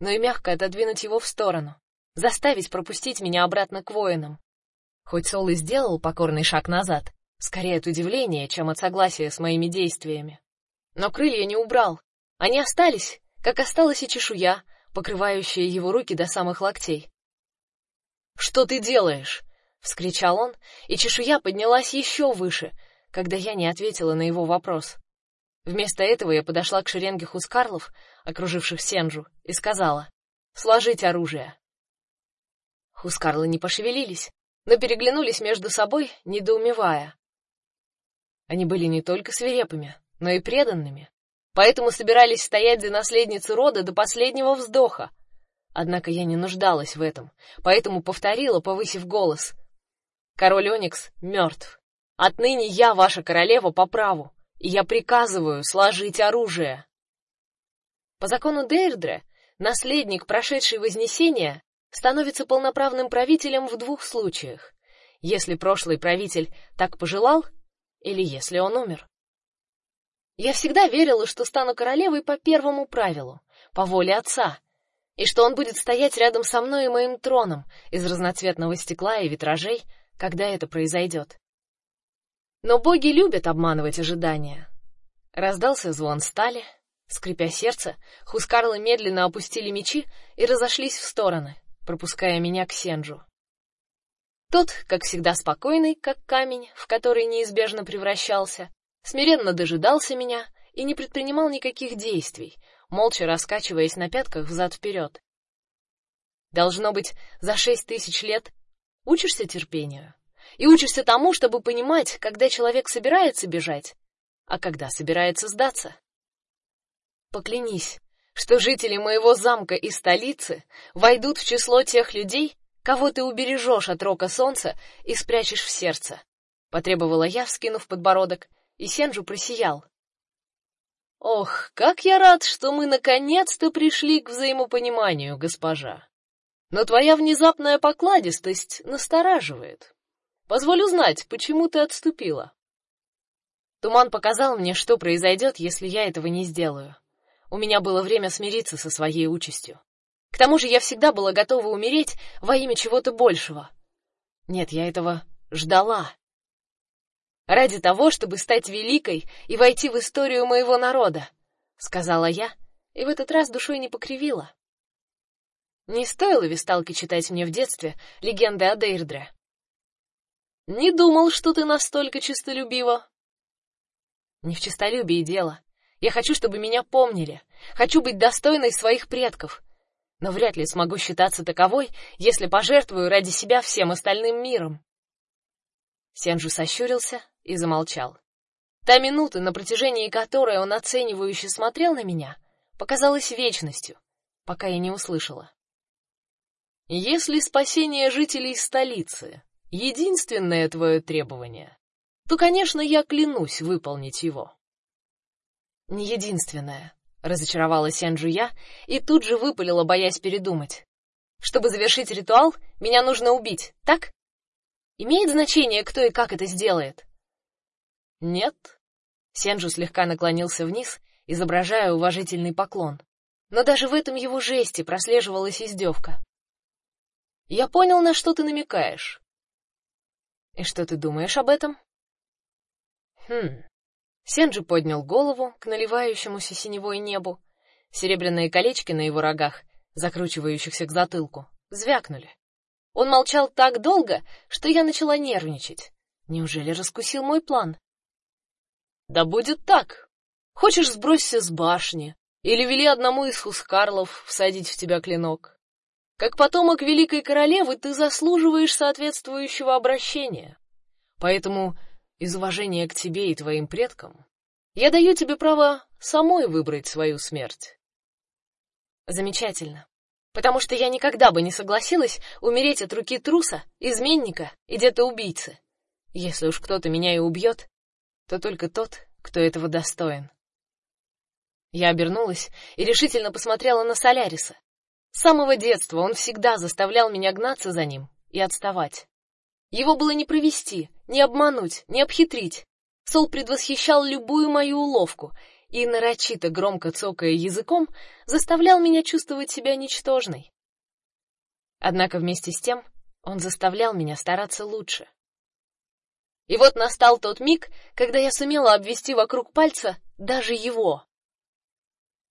но и мягко отодвинуть его в сторону, заставить пропустить меня обратно к воинам. Хоть Сол и сделал покорный шаг назад, скорее от удивления, чем от согласия с моими действиями. Но крылья не убрал. Они остались, как осталась и чешуя, покрывающая его руки до самых локтей. Что ты делаешь? вскричал он, и чешуя поднялась еще выше, когда я не ответила на его вопрос. Вместо этого я подошла к шеренге хускарлов, окруживших Сенджу, и сказала: "Сложить оружие". Хускарлы не пошевелились, но переглянулись между собой, недоумевая. Они были не только свирепыми, но и преданными, поэтому собирались стоять за наследницу рода до последнего вздоха. Однако я не нуждалась в этом, поэтому повторила, повысив голос: "Король Оникс мертв. Отныне я ваша королева по праву, и я приказываю сложить оружие". По закону Дейрдре, наследник, прошедший вознесение, становится полноправным правителем в двух случаях: если прошлый правитель так пожелал, или если он умер. Я всегда верила, что стану королевой по первому правилу, по воле отца, и что он будет стоять рядом со мной и моим троном из разноцветного стекла и витражей, когда это произойдет. Но боги любят обманывать ожидания. Раздался звон стали, скрипя сердце, хускарлы медленно опустили мечи и разошлись в стороны, пропуская меня к Сенджу. Тот, как всегда спокойный, как камень, в который неизбежно превращался, смиренно дожидался меня и не предпринимал никаких действий, молча раскачиваясь на пятках взад вперед. Должно быть, за шесть тысяч лет учишься терпению и учишься тому, чтобы понимать, когда человек собирается бежать, а когда собирается сдаться. Поклянись, что жители моего замка и столицы войдут в число тех людей, кого ты убережешь от рока солнца и спрячешь в сердце, потребовала я, вскинув подбородок и Сенджу просиял. Ох, как я рад, что мы наконец-то пришли к взаимопониманию, госпожа. Но твоя внезапная покладистость настораживает. Позволю знать, почему ты отступила. Туман показал мне, что произойдет, если я этого не сделаю. У меня было время смириться со своей участью. К тому же я всегда была готова умереть во имя чего-то большего. Нет, я этого ждала. Ради того, чтобы стать великой и войти в историю моего народа, сказала я, и в этот раз душой не покривила. Не стоило висталке читать мне в детстве легенды о Дейрдре. Не думал, что ты настолько честолюбива. Не в честолюбии дело. Я хочу, чтобы меня помнили. Хочу быть достойной своих предков но вряд ли смогу считаться таковой, если пожертвую ради себя всем остальным миром. Сенжу сощурился и замолчал. Та минута, на протяжении которой он оценивающе смотрел на меня, показалась вечностью, пока я не услышала. Если спасение жителей столицы единственное твое требование, то, конечно, я клянусь выполнить его. Не единственное, разочаровалась Энджу и тут же выпалила, боясь передумать. Чтобы завершить ритуал, меня нужно убить, так? Имеет значение, кто и как это сделает? Нет. Сенджу слегка наклонился вниз, изображая уважительный поклон. Но даже в этом его жесте прослеживалась издевка. Я понял, на что ты намекаешь. И что ты думаешь об этом? Хм. Сенджи поднял голову к наливающемуся синевой небу. Серебряные колечки на его рогах, закручивающихся к затылку, звякнули. Он молчал так долго, что я начала нервничать. Неужели раскусил мой план? Да будет так. Хочешь сбросься с башни или вели одному из хускарлов всадить в тебя клинок. Как потомок великой королевы ты заслуживаешь соответствующего обращения. Поэтому из уважения к тебе и твоим предкам, я даю тебе право самой выбрать свою смерть. Замечательно. Потому что я никогда бы не согласилась умереть от руки труса, изменника и где-то убийцы. Если уж кто-то меня и убьет, то только тот, кто этого достоин. Я обернулась и решительно посмотрела на Соляриса. С самого детства он всегда заставлял меня гнаться за ним и отставать. Его было не провести, не обмануть, не обхитрить. Сол предвосхищал любую мою уловку и нарочито громко цокая языком, заставлял меня чувствовать себя ничтожной. Однако вместе с тем он заставлял меня стараться лучше. И вот настал тот миг, когда я сумела обвести вокруг пальца даже его.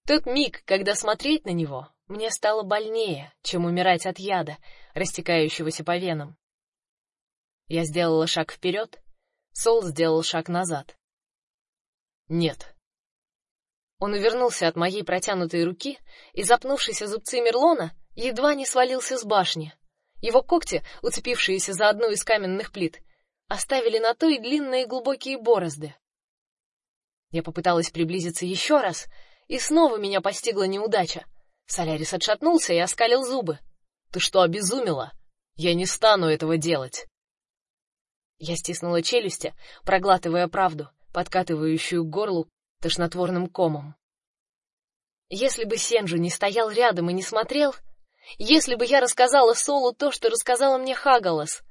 Тот миг, когда смотреть на него мне стало больнее, чем умирать от яда, растекающегося по венам. Я сделала шаг вперед, Сол сделал шаг назад. Нет. Он увернулся от моей протянутой руки и, запнувшись о зубцы Мерлона, едва не свалился с башни. Его когти, уцепившиеся за одну из каменных плит, оставили на той длинные глубокие борозды. Я попыталась приблизиться еще раз, и снова меня постигла неудача. Солярис отшатнулся и оскалил зубы. Ты что, обезумела? Я не стану этого делать. Я стиснула челюсти, проглатывая правду, подкатывающую к горлу тошнотворным комом. Если бы Сенджу не стоял рядом и не смотрел, если бы я рассказала Солу то, что рассказала мне Хагалас,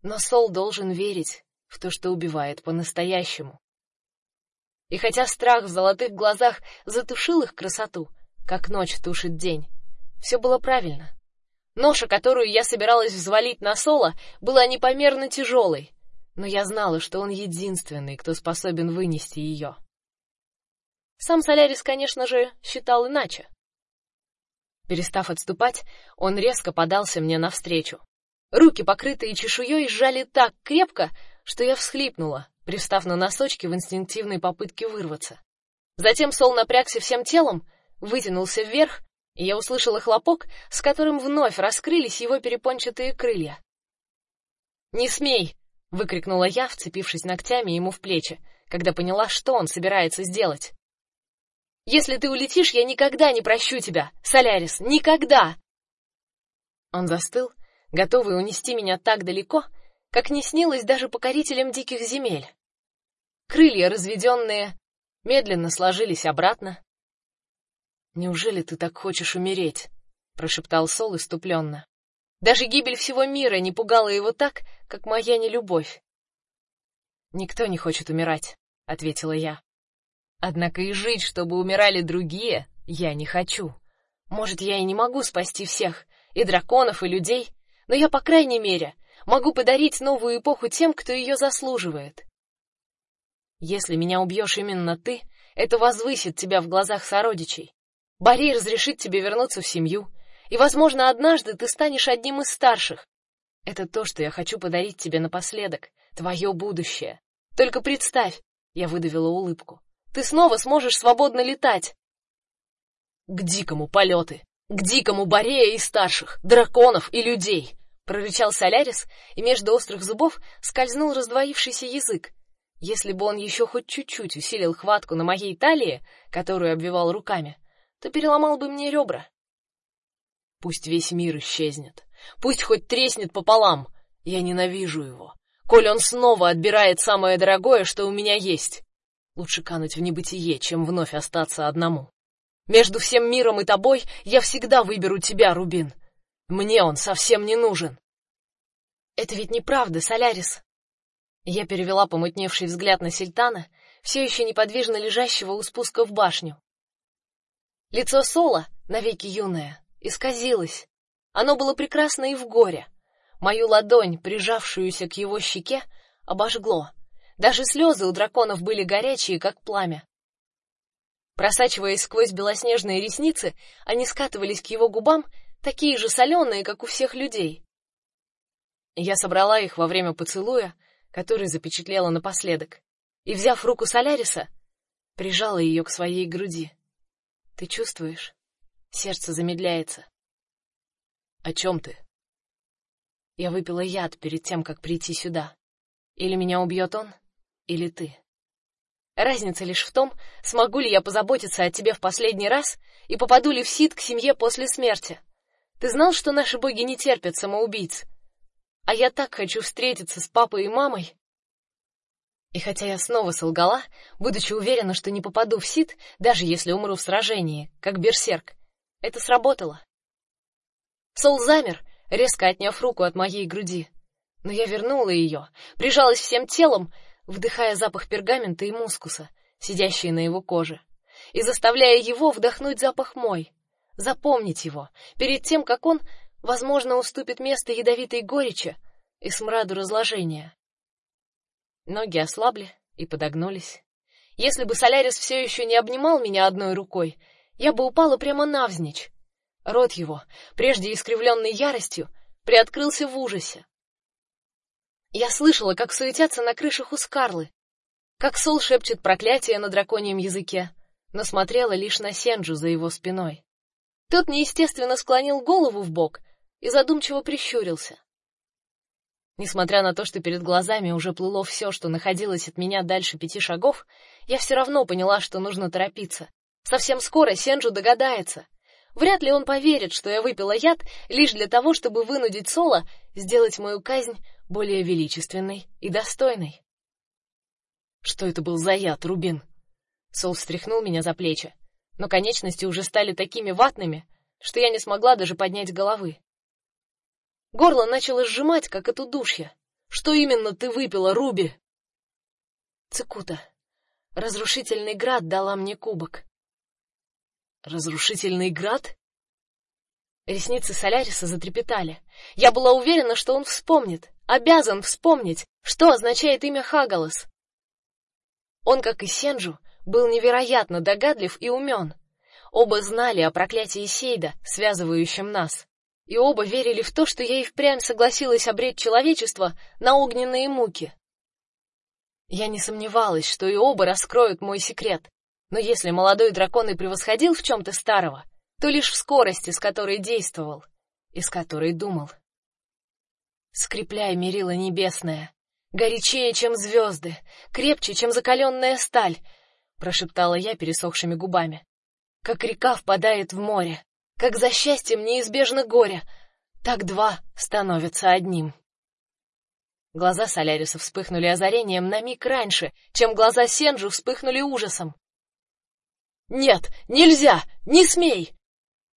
но Сол должен верить в то, что убивает по-настоящему. И хотя страх в золотых глазах затушил их красоту, как ночь тушит день, все было правильно. Ноша, которую я собиралась взвалить на Сола, была непомерно тяжелой, но я знала, что он единственный, кто способен вынести ее. Сам Солярис, конечно же, считал иначе. Перестав отступать, он резко подался мне навстречу. Руки, покрытые чешуей, сжали так крепко, что я всхлипнула, пристав на носочки в инстинктивной попытке вырваться. Затем Сол напрягся всем телом, вытянулся вверх, и я услышала хлопок, с которым вновь раскрылись его перепончатые крылья. "Не смей", выкрикнула я, вцепившись ногтями ему в плечи, когда поняла, что он собирается сделать. Если ты улетишь, я никогда не прощу тебя, Солярис, никогда. Он застыл, готовый унести меня так далеко, как не снилось даже покорителям диких земель. Крылья, разведенные, медленно сложились обратно. Неужели ты так хочешь умереть? прошептал Сол иступленно. Даже гибель всего мира не пугала его так, как моя нелюбовь. Никто не хочет умирать, ответила я. Однако и жить, чтобы умирали другие, я не хочу. Может, я и не могу спасти всех, и драконов, и людей, но я, по крайней мере, могу подарить новую эпоху тем, кто ее заслуживает. Если меня убьешь именно ты, это возвысит тебя в глазах сородичей. Борей разрешит тебе вернуться в семью, и, возможно, однажды ты станешь одним из старших. Это то, что я хочу подарить тебе напоследок, твое будущее. Только представь, я выдавила улыбку. Ты снова сможешь свободно летать. К дикому полеты, к дикому Борея и старших, драконов и людей, прорычал Солярис, и между острых зубов скользнул раздвоившийся язык. Если бы он еще хоть чуть-чуть усилил хватку на моей талии, которую обвивал руками, то переломал бы мне ребра. Пусть весь мир исчезнет, пусть хоть треснет пополам. Я ненавижу его. Коль он снова отбирает самое дорогое, что у меня есть. Лучше кануть в небытие, чем вновь остаться одному. Между всем миром и тобой я всегда выберу тебя, Рубин. Мне он совсем не нужен. Это ведь неправда, Солярис. Я перевела помутневший взгляд на Сильтана, все еще неподвижно лежащего у спуска в башню. Лицо Сола, навеки юное, исказилось. Оно было прекрасно и в горе. Мою ладонь, прижавшуюся к его щеке, обожгло. Даже слезы у драконов были горячие, как пламя. Просачиваясь сквозь белоснежные ресницы, они скатывались к его губам, такие же соленые, как у всех людей. Я собрала их во время поцелуя, который запечатлела напоследок, и, взяв руку Соляриса, прижала ее к своей груди. Ты чувствуешь? Сердце замедляется. О чем ты? Я выпила яд перед тем, как прийти сюда. Или меня убьет он, или ты. Разница лишь в том, смогу ли я позаботиться о тебе в последний раз и попаду ли в Сид к семье после смерти. Ты знал, что наши боги не терпят самоубийц? А я так хочу встретиться с папой и мамой. И хотя я снова солгала, будучи уверена, что не попаду в Сид, даже если умру в сражении, как берсерк, это сработало. Сол замер, резко отняв руку от моей груди. Но я вернула ее, прижалась всем телом, вдыхая запах пергамента и мускуса, сидящий на его коже, и заставляя его вдохнуть запах мой, запомнить его, перед тем, как он, возможно, уступит место ядовитой горечи и смраду разложения. Ноги ослабли и подогнулись. Если бы Солярис все еще не обнимал меня одной рукой, я бы упала прямо навзничь. Рот его, прежде искривленный яростью, приоткрылся в ужасе. Я слышала, как суетятся на крышах у Скарлы, как Сол шепчет проклятие на драконьем языке, но смотрела лишь на Сенджу за его спиной. Тот неестественно склонил голову в бок и задумчиво прищурился. Несмотря на то, что перед глазами уже плыло все, что находилось от меня дальше пяти шагов, я все равно поняла, что нужно торопиться. Совсем скоро Сенджу догадается. Вряд ли он поверит, что я выпила яд лишь для того, чтобы вынудить Соло сделать мою казнь более величественной и достойной. Что это был за яд, Рубин? Сол встряхнул меня за плечи, но конечности уже стали такими ватными, что я не смогла даже поднять головы. Горло начало сжимать, как от удушья. Что именно ты выпила, Руби? Цикута. Разрушительный град дала мне кубок. Разрушительный град? Ресницы Соляриса затрепетали. Я была уверена, что он вспомнит, обязан вспомнить, что означает имя Хагалас. Он, как и Сенджу, был невероятно догадлив и умен. Оба знали о проклятии Сейда, связывающем нас, и оба верили в то, что я и впрямь согласилась обречь человечество на огненные муки. Я не сомневалась, что и оба раскроют мой секрет. Но если молодой дракон и превосходил в чем то старого, то лишь в скорости, с которой действовал и с которой думал. Скрепляй мерила небесная, горячее, чем звезды, крепче, чем закаленная сталь, прошептала я пересохшими губами. Как река впадает в море, как за счастьем неизбежно горе, так два становятся одним. Глаза Соляриса вспыхнули озарением на миг раньше, чем глаза Сенджу вспыхнули ужасом. Нет, нельзя, не смей!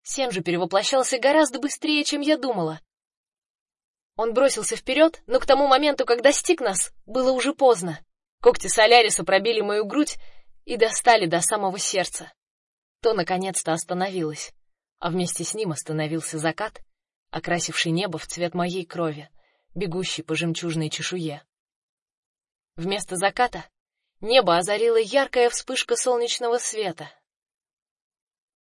Сенджи перевоплощался гораздо быстрее, чем я думала. Он бросился вперед, но к тому моменту, как достиг нас, было уже поздно. Когти Соляриса пробили мою грудь и достали до самого сердца. То наконец-то остановилось, а вместе с ним остановился закат, окрасивший небо в цвет моей крови, бегущий по жемчужной чешуе. Вместо заката небо озарила яркая вспышка солнечного света,